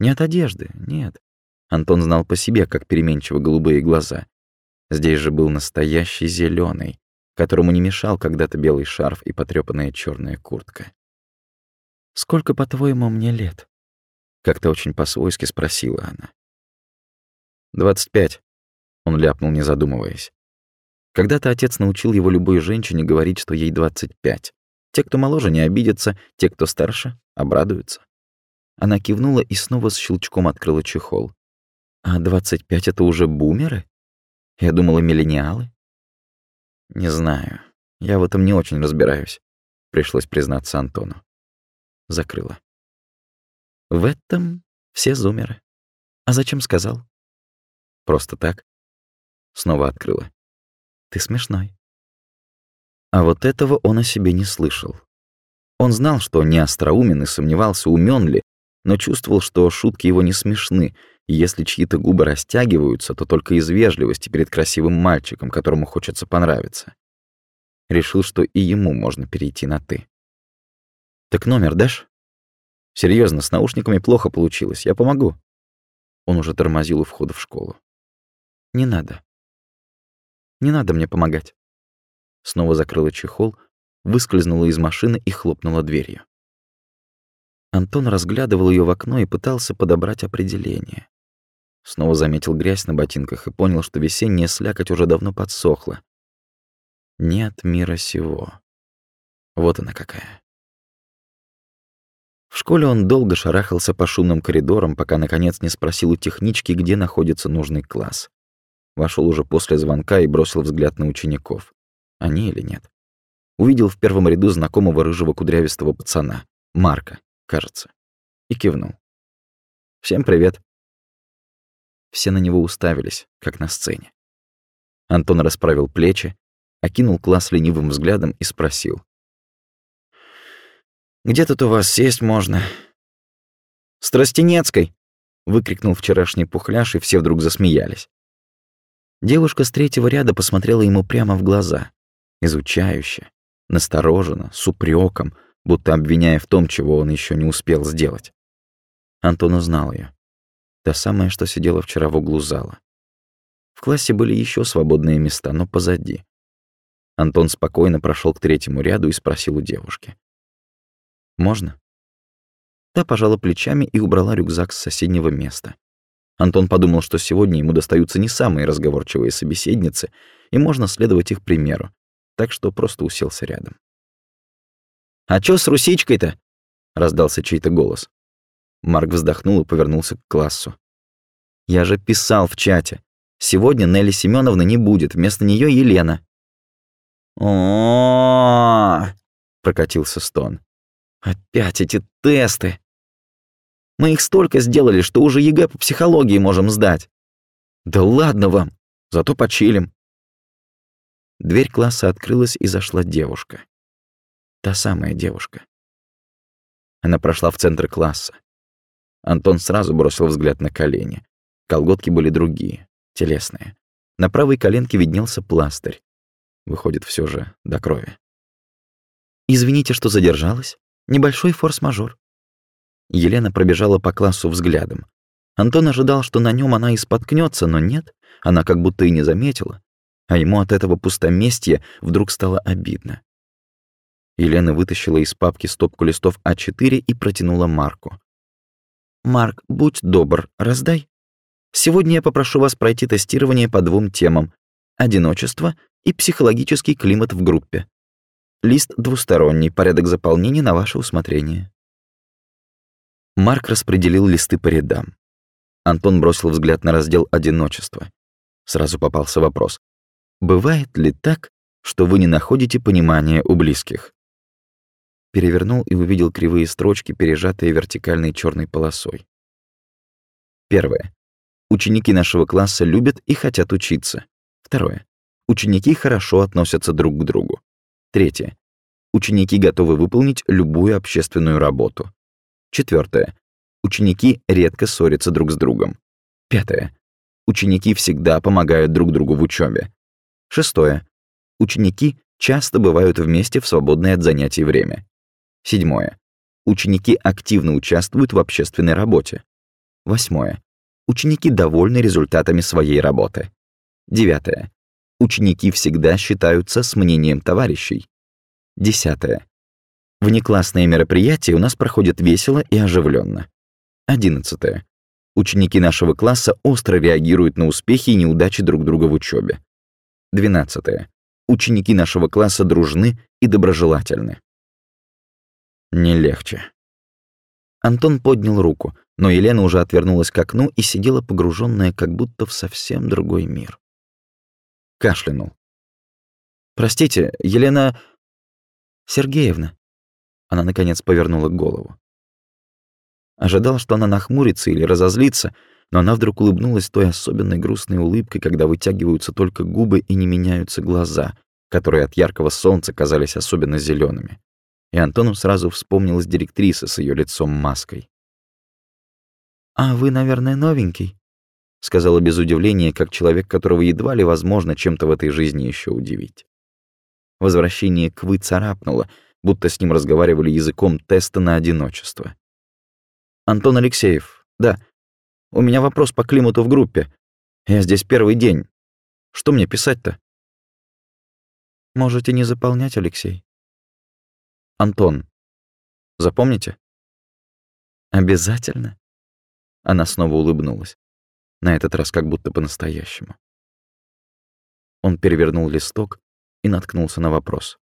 Не от одежды, нет. Антон знал по себе, как переменчивы голубые глаза. Здесь же был настоящий зеленый, которому не мешал когда-то белый шарф и потрёпанная черная куртка. «Сколько, по-твоему, мне лет?» Как-то очень по-свойски спросила она. «Двадцать пять», он ляпнул, не задумываясь. Когда-то отец научил его любой женщине говорить, что ей 25. Те, кто моложе, не обидятся, те, кто старше, обрадуются. Она кивнула и снова с щелчком открыла чехол. «А 25 — это уже бумеры? Я думала, миллениалы?» «Не знаю. Я в этом не очень разбираюсь», — пришлось признаться Антону. Закрыла. «В этом все зумеры. А зачем сказал?» «Просто так. Снова открыла. «Ты смешной». А вот этого он о себе не слышал. Он знал, что не остроумен и сомневался, умен ли, но чувствовал, что шутки его не смешны, и если чьи-то губы растягиваются, то только из вежливости перед красивым мальчиком, которому хочется понравиться. Решил, что и ему можно перейти на «ты». «Так номер дашь?» Серьезно, с наушниками плохо получилось. Я помогу». Он уже тормозил у входа в школу. «Не надо. Не надо мне помогать». Снова закрыла чехол, выскользнула из машины и хлопнула дверью. Антон разглядывал ее в окно и пытался подобрать определение. Снова заметил грязь на ботинках и понял, что весенняя слякоть уже давно подсохла. Нет мира сего. Вот она какая. В школе он долго шарахался по шумным коридорам, пока наконец не спросил у технички, где находится нужный класс. Вошел уже после звонка и бросил взгляд на учеников. Они или нет? Увидел в первом ряду знакомого рыжего кудрявистого пацана, Марка, кажется, и кивнул. «Всем привет». Все на него уставились, как на сцене. Антон расправил плечи, окинул класс ленивым взглядом и спросил. Где тут у вас сесть можно?» «Страстенецкой!» — выкрикнул вчерашний пухляш, и все вдруг засмеялись. Девушка с третьего ряда посмотрела ему прямо в глаза, изучающе, настороженно, с упреком, будто обвиняя в том, чего он еще не успел сделать. Антон узнал ее. Та самая, что сидела вчера в углу зала. В классе были еще свободные места, но позади. Антон спокойно прошел к третьему ряду и спросил у девушки. Можно?» Та пожала плечами и убрала рюкзак с соседнего места. Антон подумал, что сегодня ему достаются не самые разговорчивые собеседницы, и можно следовать их примеру, так что просто уселся рядом. «А чё с русичкой-то?» — раздался чей-то голос. Марк вздохнул и повернулся к классу. «Я же писал в чате. Сегодня Нелли Семеновны не будет, вместо нее Елена». «О-о-о!» прокатился стон. Опять эти тесты. Мы их столько сделали, что уже ЕГЭ по психологии можем сдать. Да ладно вам, зато почилим. Дверь класса открылась и зашла девушка. Та самая девушка. Она прошла в центр класса. Антон сразу бросил взгляд на колени. Колготки были другие, телесные. На правой коленке виднелся пластырь. Выходит, все же до крови. «Извините, что задержалась», Небольшой форс-мажор. Елена пробежала по классу взглядом. Антон ожидал, что на нем она и споткнется, но нет, она как будто и не заметила. А ему от этого пустоместья вдруг стало обидно. Елена вытащила из папки стопку листов А4 и протянула Марку. «Марк, будь добр, раздай. Сегодня я попрошу вас пройти тестирование по двум темам — одиночество и психологический климат в группе. Лист двусторонний, порядок заполнения на ваше усмотрение. Марк распределил листы по рядам. Антон бросил взгляд на раздел «Одиночество». Сразу попался вопрос. «Бывает ли так, что вы не находите понимания у близких?» Перевернул и увидел кривые строчки, пережатые вертикальной черной полосой. Первое. Ученики нашего класса любят и хотят учиться. Второе. Ученики хорошо относятся друг к другу. Третье. Ученики готовы выполнить любую общественную работу. Четвертое. Ученики редко ссорятся друг с другом. Пятое. Ученики всегда помогают друг другу в учебе. Шестое. Ученики часто бывают вместе в свободное от занятий время. Седьмое. Ученики активно участвуют в общественной работе. Восьмое. Ученики довольны результатами своей работы. Девятое. Ученики всегда считаются с мнением товарищей. Десятое. Внеклассные мероприятия у нас проходят весело и оживленно. Одиннадцатое. Ученики нашего класса остро реагируют на успехи и неудачи друг друга в учебе. Двенадцатое. Ученики нашего класса дружны и доброжелательны. Не легче. Антон поднял руку, но Елена уже отвернулась к окну и сидела погруженная как будто в совсем другой мир кашлянул. «Простите, Елена...» «Сергеевна». Она, наконец, повернула голову. Ожидал, что она нахмурится или разозлится, но она вдруг улыбнулась той особенной грустной улыбкой, когда вытягиваются только губы и не меняются глаза, которые от яркого солнца казались особенно зелеными. И Антону сразу вспомнилась директриса с ее лицом маской. «А вы, наверное, новенький?» — сказала без удивления, как человек, которого едва ли возможно чем-то в этой жизни еще удивить. Возвращение к «вы» царапнуло, будто с ним разговаривали языком теста на одиночество. «Антон Алексеев, да. У меня вопрос по климату в группе. Я здесь первый день. Что мне писать-то?» «Можете не заполнять, Алексей». «Антон, запомните?» «Обязательно?» Она снова улыбнулась. На этот раз как будто по-настоящему. Он перевернул листок и наткнулся на вопрос.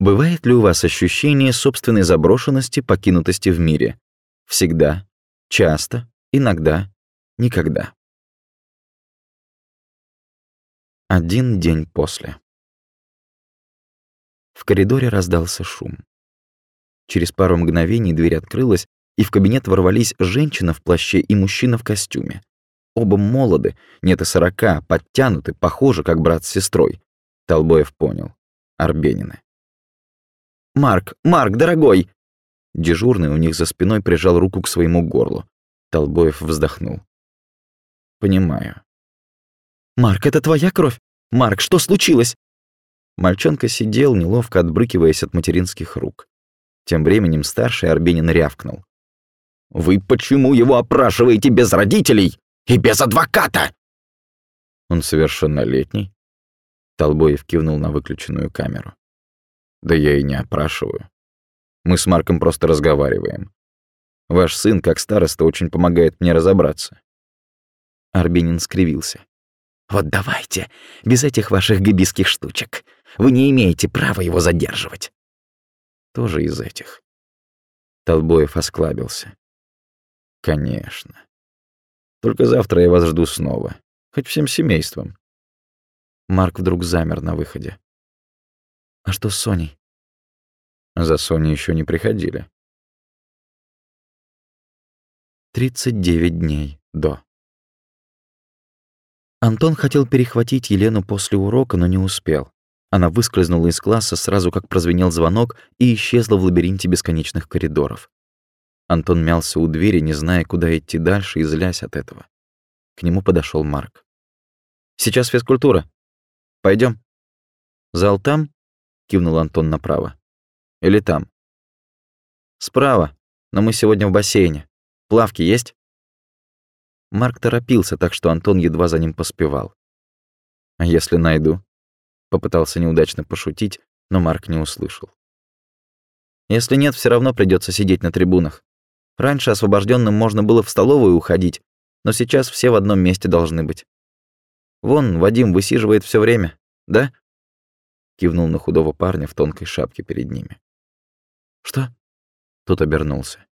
Бывает ли у вас ощущение собственной заброшенности, покинутости в мире? Всегда, часто, иногда, никогда. Один день после. В коридоре раздался шум. Через пару мгновений дверь открылась, и в кабинет ворвались женщина в плаще и мужчина в костюме. Оба молоды, нет и сорока, подтянуты, похожи, как брат с сестрой. Толбоев понял. Арбенины. «Марк, Марк, дорогой!» Дежурный у них за спиной прижал руку к своему горлу. Толбоев вздохнул. «Понимаю». «Марк, это твоя кровь? Марк, что случилось?» Мальчонка сидел, неловко отбрыкиваясь от материнских рук. Тем временем старший Арбенин рявкнул. «Вы почему его опрашиваете без родителей и без адвоката?» «Он совершеннолетний», — Толбоев кивнул на выключенную камеру. Да я и не опрашиваю. Мы с Марком просто разговариваем. Ваш сын, как староста, очень помогает мне разобраться. Арбенин скривился. «Вот давайте, без этих ваших гибиских штучек. Вы не имеете права его задерживать». «Тоже из этих». Толбоев осклабился. «Конечно. Только завтра я вас жду снова. Хоть всем семейством». Марк вдруг замер на выходе. А что с Соней? За Соней еще не приходили. 39 дней до. Антон хотел перехватить Елену после урока, но не успел. Она выскользнула из класса сразу, как прозвенел звонок, и исчезла в лабиринте бесконечных коридоров. Антон мялся у двери, не зная, куда идти дальше, и злясь от этого. К нему подошел Марк. «Сейчас физкультура. Пойдем. Зал там, кивнул Антон направо. Или там? Справа, но мы сегодня в бассейне. Плавки есть? Марк торопился, так что Антон едва за ним поспевал. А если найду? Попытался неудачно пошутить, но Марк не услышал. Если нет, все равно придется сидеть на трибунах. Раньше освобожденным можно было в столовую уходить, но сейчас все в одном месте должны быть. Вон, Вадим высиживает все время, да? Кивнул на худого парня в тонкой шапке перед ними. «Что?» Тот обернулся.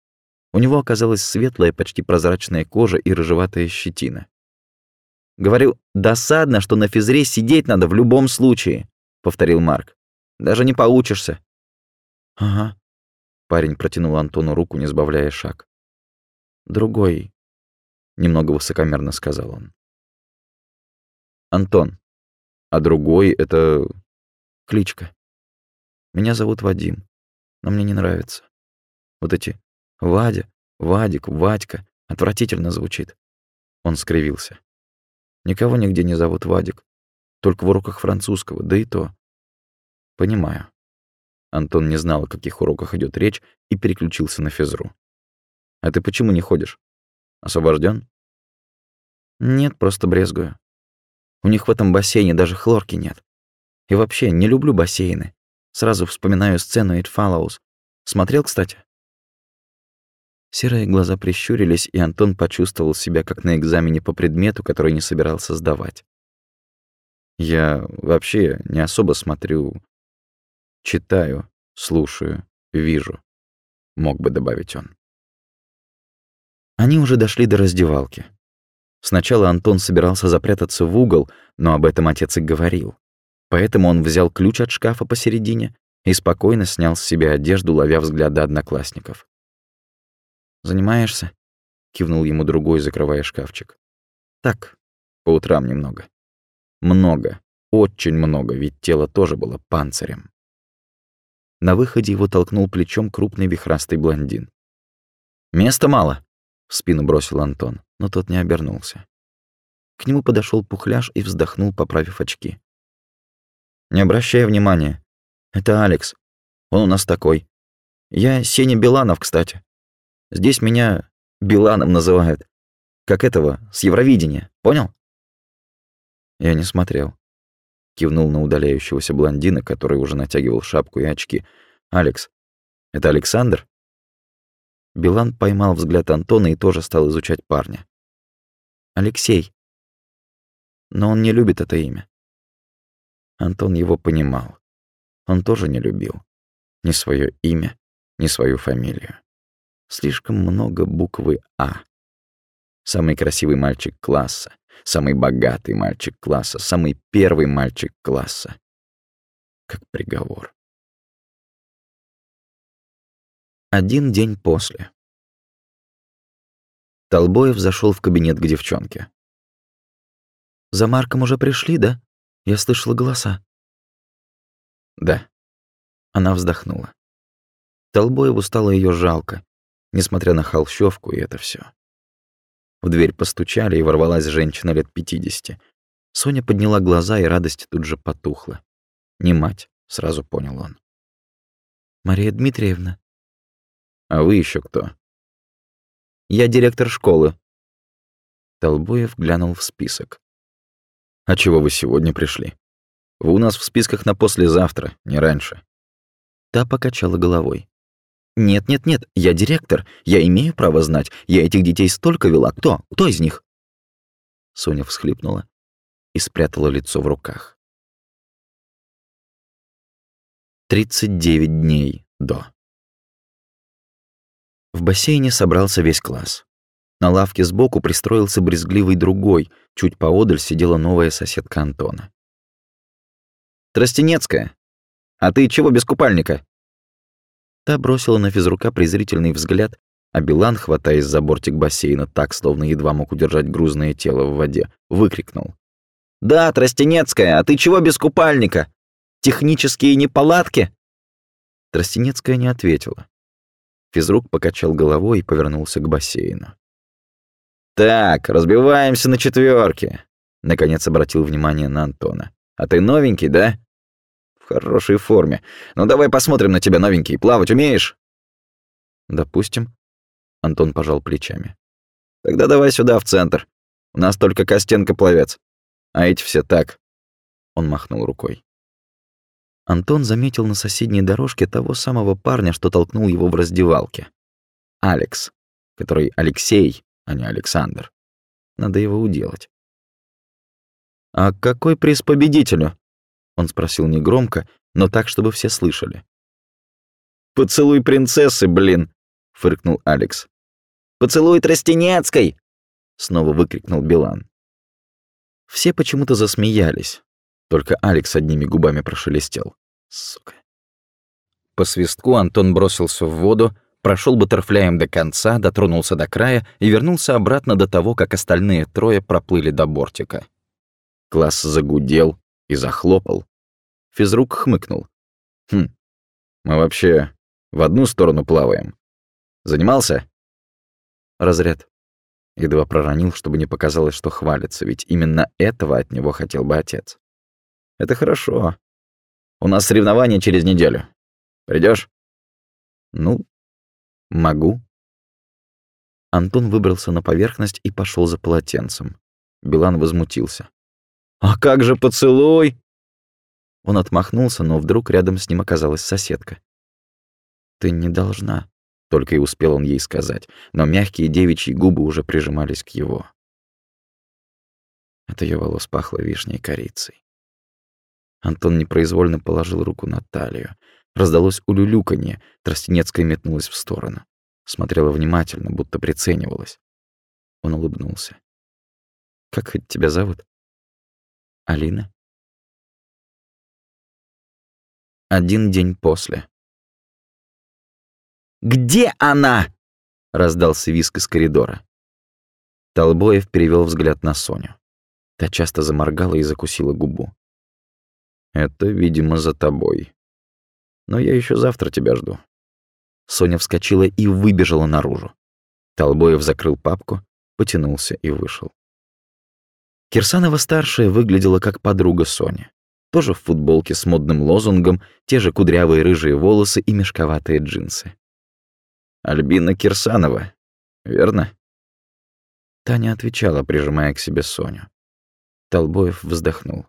У него оказалась светлая, почти прозрачная кожа и рыжеватая щетина. «Говорю, досадно, что на физре сидеть надо в любом случае», — повторил Марк. «Даже не поучишься». «Ага». Парень протянул Антону руку, не сбавляя шаг. «Другой», — немного высокомерно сказал он. «Антон, а другой — это Кличка. Меня зовут Вадим, но мне не нравится. Вот эти Вадя, Вадик, Вадька отвратительно звучит. Он скривился. Никого нигде не зовут Вадик, только в уроках французского, да и то. Понимаю. Антон не знал, о каких уроках идет речь, и переключился на физру. А ты почему не ходишь? Освобожден? Нет, просто брезгую. У них в этом бассейне даже хлорки нет. И вообще, не люблю бассейны. Сразу вспоминаю сцену «It Follows». Смотрел, кстати? Серые глаза прищурились, и Антон почувствовал себя как на экзамене по предмету, который не собирался сдавать. Я вообще не особо смотрю, читаю, слушаю, вижу, мог бы добавить он. Они уже дошли до раздевалки. Сначала Антон собирался запрятаться в угол, но об этом отец и говорил. Поэтому он взял ключ от шкафа посередине и спокойно снял с себя одежду, ловя взгляды одноклассников. «Занимаешься?» — кивнул ему другой, закрывая шкафчик. «Так, по утрам немного». «Много, очень много, ведь тело тоже было панцирем». На выходе его толкнул плечом крупный вихрастый блондин. «Места мало!» — в спину бросил Антон, но тот не обернулся. К нему подошел пухляж и вздохнул, поправив очки. Не обращай внимания. Это Алекс. Он у нас такой. Я Сеня Биланов, кстати. Здесь меня Биланом называют. Как этого, с Евровидения, понял? Я не смотрел. Кивнул на удаляющегося блондина, который уже натягивал шапку и очки. «Алекс, это Александр?» Билан поймал взгляд Антона и тоже стал изучать парня. «Алексей». Но он не любит это имя. Антон его понимал. Он тоже не любил. Ни свое имя, ни свою фамилию. Слишком много буквы «А». Самый красивый мальчик класса, самый богатый мальчик класса, самый первый мальчик класса. Как приговор. Один день после. Толбоев зашел в кабинет к девчонке. «За Марком уже пришли, да? Я слышала голоса». «Да». Она вздохнула. Толбоеву стало ее жалко, несмотря на холщовку и это все. В дверь постучали, и ворвалась женщина лет пятидесяти. Соня подняла глаза, и радость тут же потухла. Не мать, сразу понял он. «Мария Дмитриевна». «А вы еще кто?» «Я директор школы». Толбоев глянул в список. «А чего вы сегодня пришли? Вы у нас в списках на послезавтра, не раньше». Та покачала головой. «Нет-нет-нет, я директор, я имею право знать, я этих детей столько вела, кто? Кто из них?» Соня всхлипнула и спрятала лицо в руках. 39 дней до. В бассейне собрался весь класс. На лавке сбоку пристроился брезгливый другой, чуть поодаль сидела новая соседка Антона. «Тростенецкая, а ты чего без купальника?» Та бросила на физрука презрительный взгляд, а Билан, хватаясь за бортик бассейна так, словно едва мог удержать грузное тело в воде, выкрикнул. «Да, Тростенецкая, а ты чего без купальника? Технические неполадки?» Тростенецкая не ответила. Физрук покачал головой и повернулся к бассейну. «Так, разбиваемся на четверки. наконец обратил внимание на Антона. «А ты новенький, да?» в хорошей форме. Ну давай посмотрим на тебя, новенький. Плавать умеешь?» «Допустим». Антон пожал плечами. «Тогда давай сюда, в центр. У нас только Костенко пловец. А эти все так». Он махнул рукой. Антон заметил на соседней дорожке того самого парня, что толкнул его в раздевалке. Алекс, который Алексей, а не Александр. Надо его уделать. «А какой приз победителю?» Он спросил негромко, но так, чтобы все слышали. «Поцелуй принцессы, блин!» — фыркнул Алекс. «Поцелуй Тростенецкой!» — снова выкрикнул Билан. Все почему-то засмеялись. Только Алекс одними губами прошелестел. Сука. По свистку Антон бросился в воду, прошел баттерфляем до конца, дотронулся до края и вернулся обратно до того, как остальные трое проплыли до бортика. Класс загудел, и захлопал. Физрук хмыкнул. «Хм, мы вообще в одну сторону плаваем. Занимался?» «Разряд». Едва проронил, чтобы не показалось, что хвалится, ведь именно этого от него хотел бы отец. «Это хорошо. У нас соревнования через неделю. Придешь? «Ну, могу». Антон выбрался на поверхность и пошел за полотенцем. Билан возмутился. «А как же поцелуй?» Он отмахнулся, но вдруг рядом с ним оказалась соседка. «Ты не должна», — только и успел он ей сказать, но мягкие девичьи губы уже прижимались к его. От ее волос пахло вишней корицей. Антон непроизвольно положил руку на талию. Раздалось улюлюканье, Тростенецкая метнулась в сторону. Смотрела внимательно, будто приценивалась. Он улыбнулся. «Как хоть тебя зовут?» Алина. Один день после. «Где она?» — раздался виск из коридора. Толбоев перевел взгляд на Соню. Та часто заморгала и закусила губу. «Это, видимо, за тобой. Но я еще завтра тебя жду». Соня вскочила и выбежала наружу. Толбоев закрыл папку, потянулся и вышел. Кирсанова-старшая выглядела как подруга Сони. тоже в футболке с модным лозунгом, те же кудрявые рыжие волосы и мешковатые джинсы. «Альбина Кирсанова, верно?» Таня отвечала, прижимая к себе Соню. Толбоев вздохнул.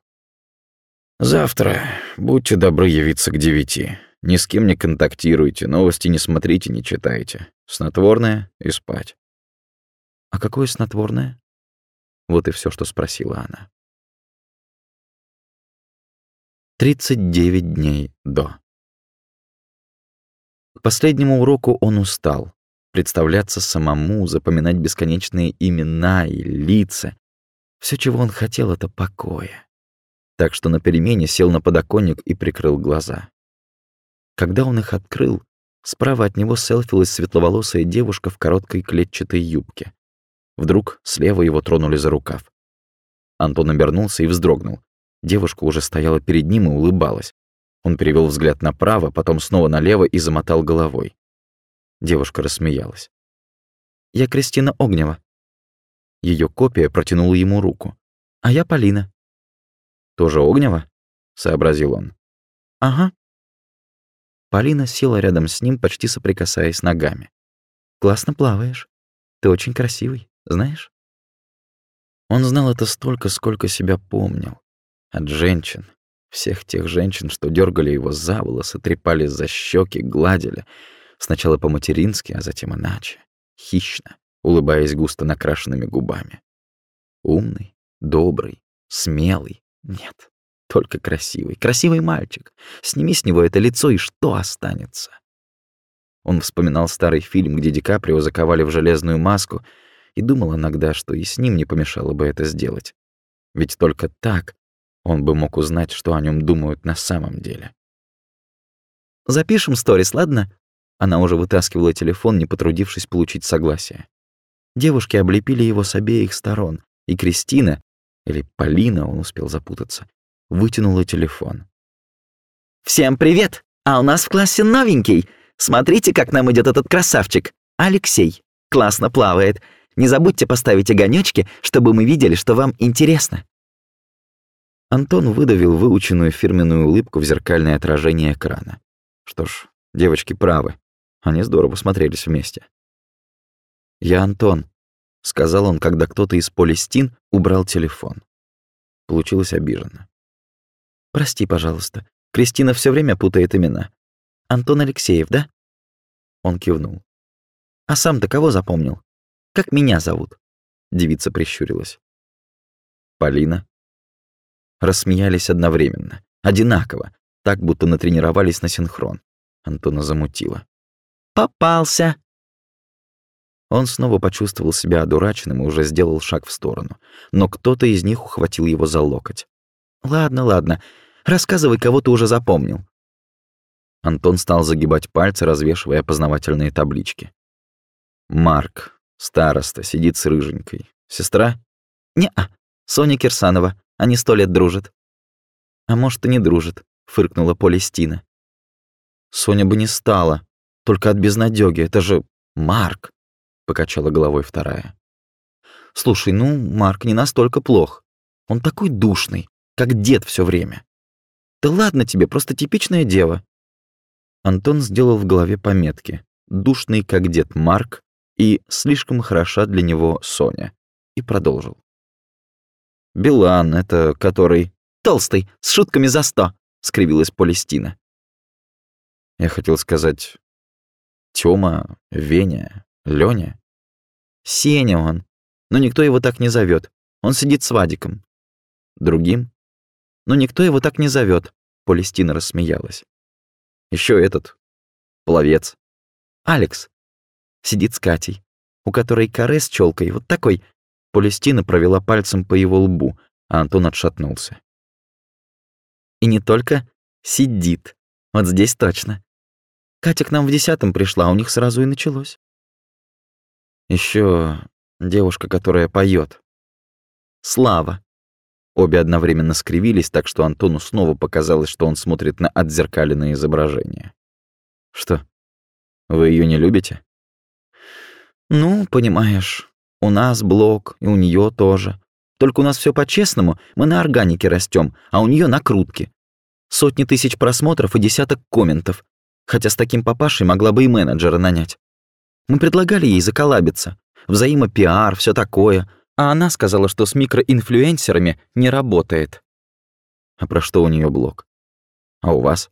«Завтра будьте добры явиться к девяти. Ни с кем не контактируйте, новости не смотрите, не читайте. Снотворное и спать». «А какое снотворное?» Вот и все, что спросила она. 39 дней до. К последнему уроку он устал. Представляться самому, запоминать бесконечные имена и лица. Все, чего он хотел, — это покоя. Так что на перемене сел на подоконник и прикрыл глаза. Когда он их открыл, справа от него селфилась светловолосая девушка в короткой клетчатой юбке. Вдруг слева его тронули за рукав. Антон обернулся и вздрогнул. Девушка уже стояла перед ним и улыбалась. Он перевел взгляд направо, потом снова налево и замотал головой. Девушка рассмеялась. «Я Кристина Огнева». Ее копия протянула ему руку. «А я Полина». «Тоже Огнева?» — сообразил он. «Ага». Полина села рядом с ним, почти соприкасаясь ногами. «Классно плаваешь. Ты очень красивый, знаешь?» Он знал это столько, сколько себя помнил. От женщин. Всех тех женщин, что дергали его за волосы, трепали за щеки, гладили. Сначала по-матерински, а затем иначе. Хищно, улыбаясь густо накрашенными губами. Умный, добрый, смелый. Нет, только красивый. Красивый мальчик. Сними с него это лицо, и что останется? Он вспоминал старый фильм, где Ди Каприо заковали в железную маску, и думал иногда, что и с ним не помешало бы это сделать. Ведь только так он бы мог узнать, что о нем думают на самом деле. «Запишем сторис, ладно?» Она уже вытаскивала телефон, не потрудившись получить согласие. Девушки облепили его с обеих сторон, и Кристина, или Полина, он успел запутаться, вытянула телефон. «Всем привет! А у нас в классе новенький. Смотрите, как нам идет этот красавчик. Алексей. Классно плавает. Не забудьте поставить огонечки, чтобы мы видели, что вам интересно». Антон выдавил выученную фирменную улыбку в зеркальное отражение экрана. Что ж, девочки правы. Они здорово смотрелись вместе. «Я Антон», — сказал он, когда кто-то из Полистин убрал телефон. Получилось обиженно. «Прости, пожалуйста. Кристина все время путает имена. Антон Алексеев, да?» Он кивнул. «А сам-то кого запомнил? Как меня зовут?» Девица прищурилась. «Полина», рассмеялись одновременно, одинаково, так будто натренировались на синхрон. Антона замутило. «Попался!» Он снова почувствовал себя одураченным и уже сделал шаг в сторону, но кто-то из них ухватил его за локоть. «Ладно, ладно, рассказывай, кого ты уже запомнил». Антон стал загибать пальцы, развешивая опознавательные таблички. «Марк, староста, сидит с рыженькой. Сестра?» «Не-а, Соня Кирсанова. Они сто лет дружат». «А может, и не дружат», — фыркнула Полистина. «Соня бы не стала. Только от безнадёги. Это же Марк», — покачала головой вторая. «Слушай, ну, Марк не настолько плох. Он такой душный, как дед все время. Да ладно тебе, просто типичная дева». Антон сделал в голове пометки. Душный, как дед Марк, и слишком хороша для него Соня. И продолжил. «Билан, это который...» «Толстый, с шутками за сто», — скривилась Полистина. Я хотел сказать... Тёма, Веня, Лёня. Сеня он. Но никто его так не зовет. Он сидит с Вадиком. Другим? Но никто его так не зовет. Полистина рассмеялась. Еще этот. Пловец. Алекс. Сидит с Катей, у которой каре с челкой вот такой, Палестина провела пальцем по его лбу, а Антон отшатнулся. И не только сидит. Вот здесь точно. Катя к нам в десятом пришла, у них сразу и началось. Еще девушка, которая поет. Слава. Обе одновременно скривились, так что Антону снова показалось, что он смотрит на отзеркаленное изображение. Что, вы ее не любите? Ну, понимаешь, у нас блок, и у нее тоже. Только у нас все по-честному, мы на органике растем, а у нее накрутки. Сотни тысяч просмотров и десяток комментов. Хотя с таким папашей могла бы и менеджера нанять. Мы предлагали ей заколабиться. Взаимопиар, все такое. А она сказала, что с микроинфлюенсерами не работает. А про что у нее блог? А у вас?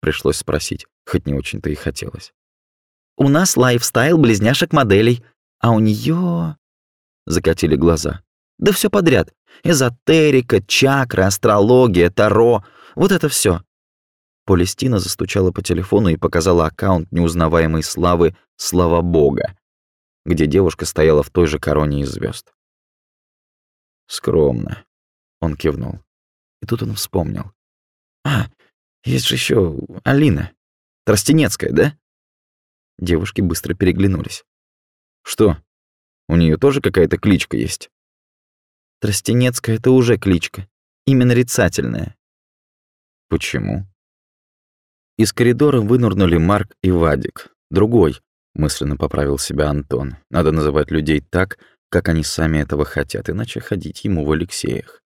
Пришлось спросить, хоть не очень-то и хотелось. У нас лайфстайл близняшек моделей, а у нее Закатили глаза. Да все подряд. Эзотерика, чакры, астрология, таро. Вот это все. Полистина застучала по телефону и показала аккаунт неузнаваемой славы «Слава Бога», где девушка стояла в той же короне из звезд. «Скромно», — он кивнул. И тут он вспомнил. «А, есть же еще Алина. Тростенецкая, да?» Девушки быстро переглянулись. «Что, у нее тоже какая-то кличка есть?» «Тростенецкая — это уже кличка. Именно нарицательная». «Почему?» Из коридора вынурнули Марк и Вадик. Другой, мысленно поправил себя Антон. Надо называть людей так, как они сами этого хотят, иначе ходить ему в Алексеях.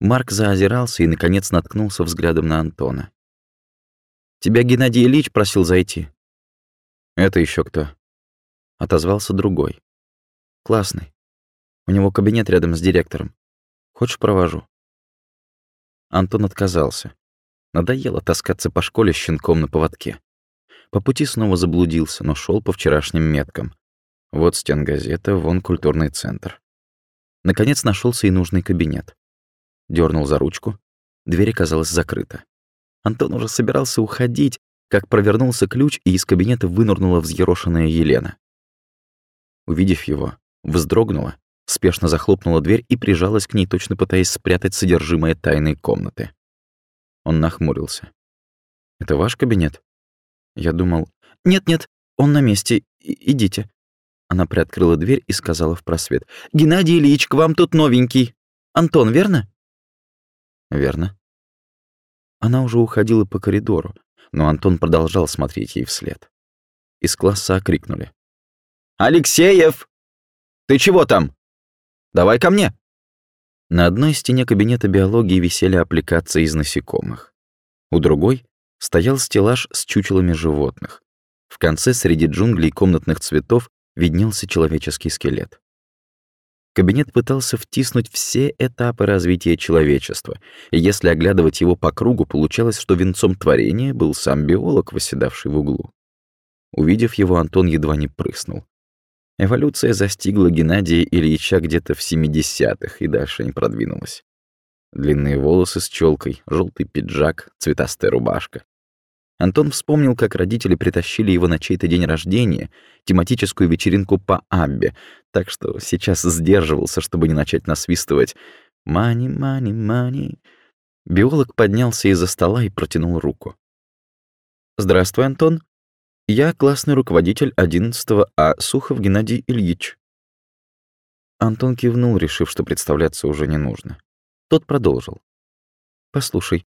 Марк заозирался и, наконец, наткнулся взглядом на Антона. «Тебя Геннадий Ильич просил зайти». «Это еще кто?» Отозвался другой. «Классный. У него кабинет рядом с директором. Хочешь, провожу?» Антон отказался. Надоело таскаться по школе щенком на поводке. По пути снова заблудился, но шел по вчерашним меткам. Вот стенгазета, вон культурный центр. Наконец нашелся и нужный кабинет. Дернул за ручку. Дверь оказалась закрыта. Антон уже собирался уходить, как провернулся ключ, и из кабинета вынырнула взъерошенная Елена. Увидев его, вздрогнула, спешно захлопнула дверь и прижалась к ней, точно пытаясь спрятать содержимое тайной комнаты. Он нахмурился. «Это ваш кабинет?» Я думал, «Нет-нет, он на месте, I идите». Она приоткрыла дверь и сказала в просвет, «Геннадий Ильич, к вам тут новенький. Антон, верно?» «Верно». Она уже уходила по коридору, но Антон продолжал смотреть ей вслед. Из класса окрикнули. «Алексеев! Ты чего там? Давай ко мне!» На одной стене кабинета биологии висели аппликации из насекомых. У другой стоял стеллаж с чучелами животных. В конце среди джунглей комнатных цветов виднелся человеческий скелет. Кабинет пытался втиснуть все этапы развития человечества, и если оглядывать его по кругу, получалось, что венцом творения был сам биолог, восседавший в углу. Увидев его, Антон едва не прыснул. Эволюция застигла Геннадия Ильича где-то в 70-х и дальше не продвинулась. Длинные волосы с челкой, желтый пиджак, цветастая рубашка. Антон вспомнил, как родители притащили его на чей-то день рождения, тематическую вечеринку по Аббе, так что сейчас сдерживался, чтобы не начать насвистывать «Мани, мани, мани». Биолог поднялся из-за стола и протянул руку. «Здравствуй, Антон. Я классный руководитель 11 А Сухов Геннадий Ильич. Антон кивнул, решив, что представляться уже не нужно. Тот продолжил. Послушай,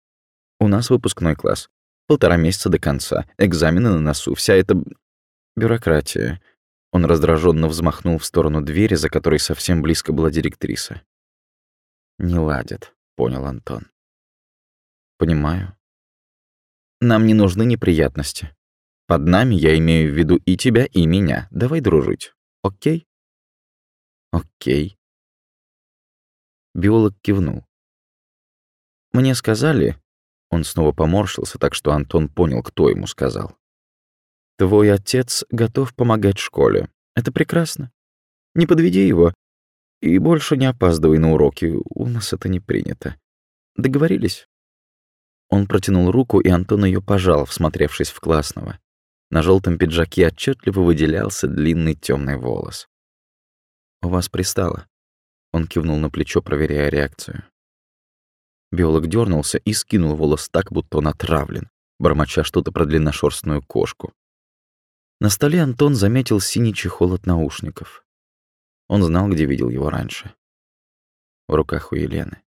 у нас выпускной класс. Полтора месяца до конца, экзамены на носу, вся эта бюрократия. Он раздраженно взмахнул в сторону двери, за которой совсем близко была директриса. «Не ладят», — понял Антон. «Понимаю. Нам не нужны неприятности. Под нами я имею в виду и тебя, и меня. Давай дружить. Окей? Окей. Биолог кивнул. Мне сказали... Он снова поморщился, так что Антон понял, кто ему сказал. Твой отец готов помогать школе. Это прекрасно. Не подведи его. И больше не опаздывай на уроки. У нас это не принято. Договорились? Он протянул руку, и Антон ее пожал, всмотревшись в классного. На желтом пиджаке отчетливо выделялся длинный темный волос. «У вас пристало». Он кивнул на плечо, проверяя реакцию. Биолог дернулся и скинул волос так, будто он отравлен, бормоча что-то про длинношерстную кошку. На столе Антон заметил синий чехол от наушников. Он знал, где видел его раньше. В руках у Елены.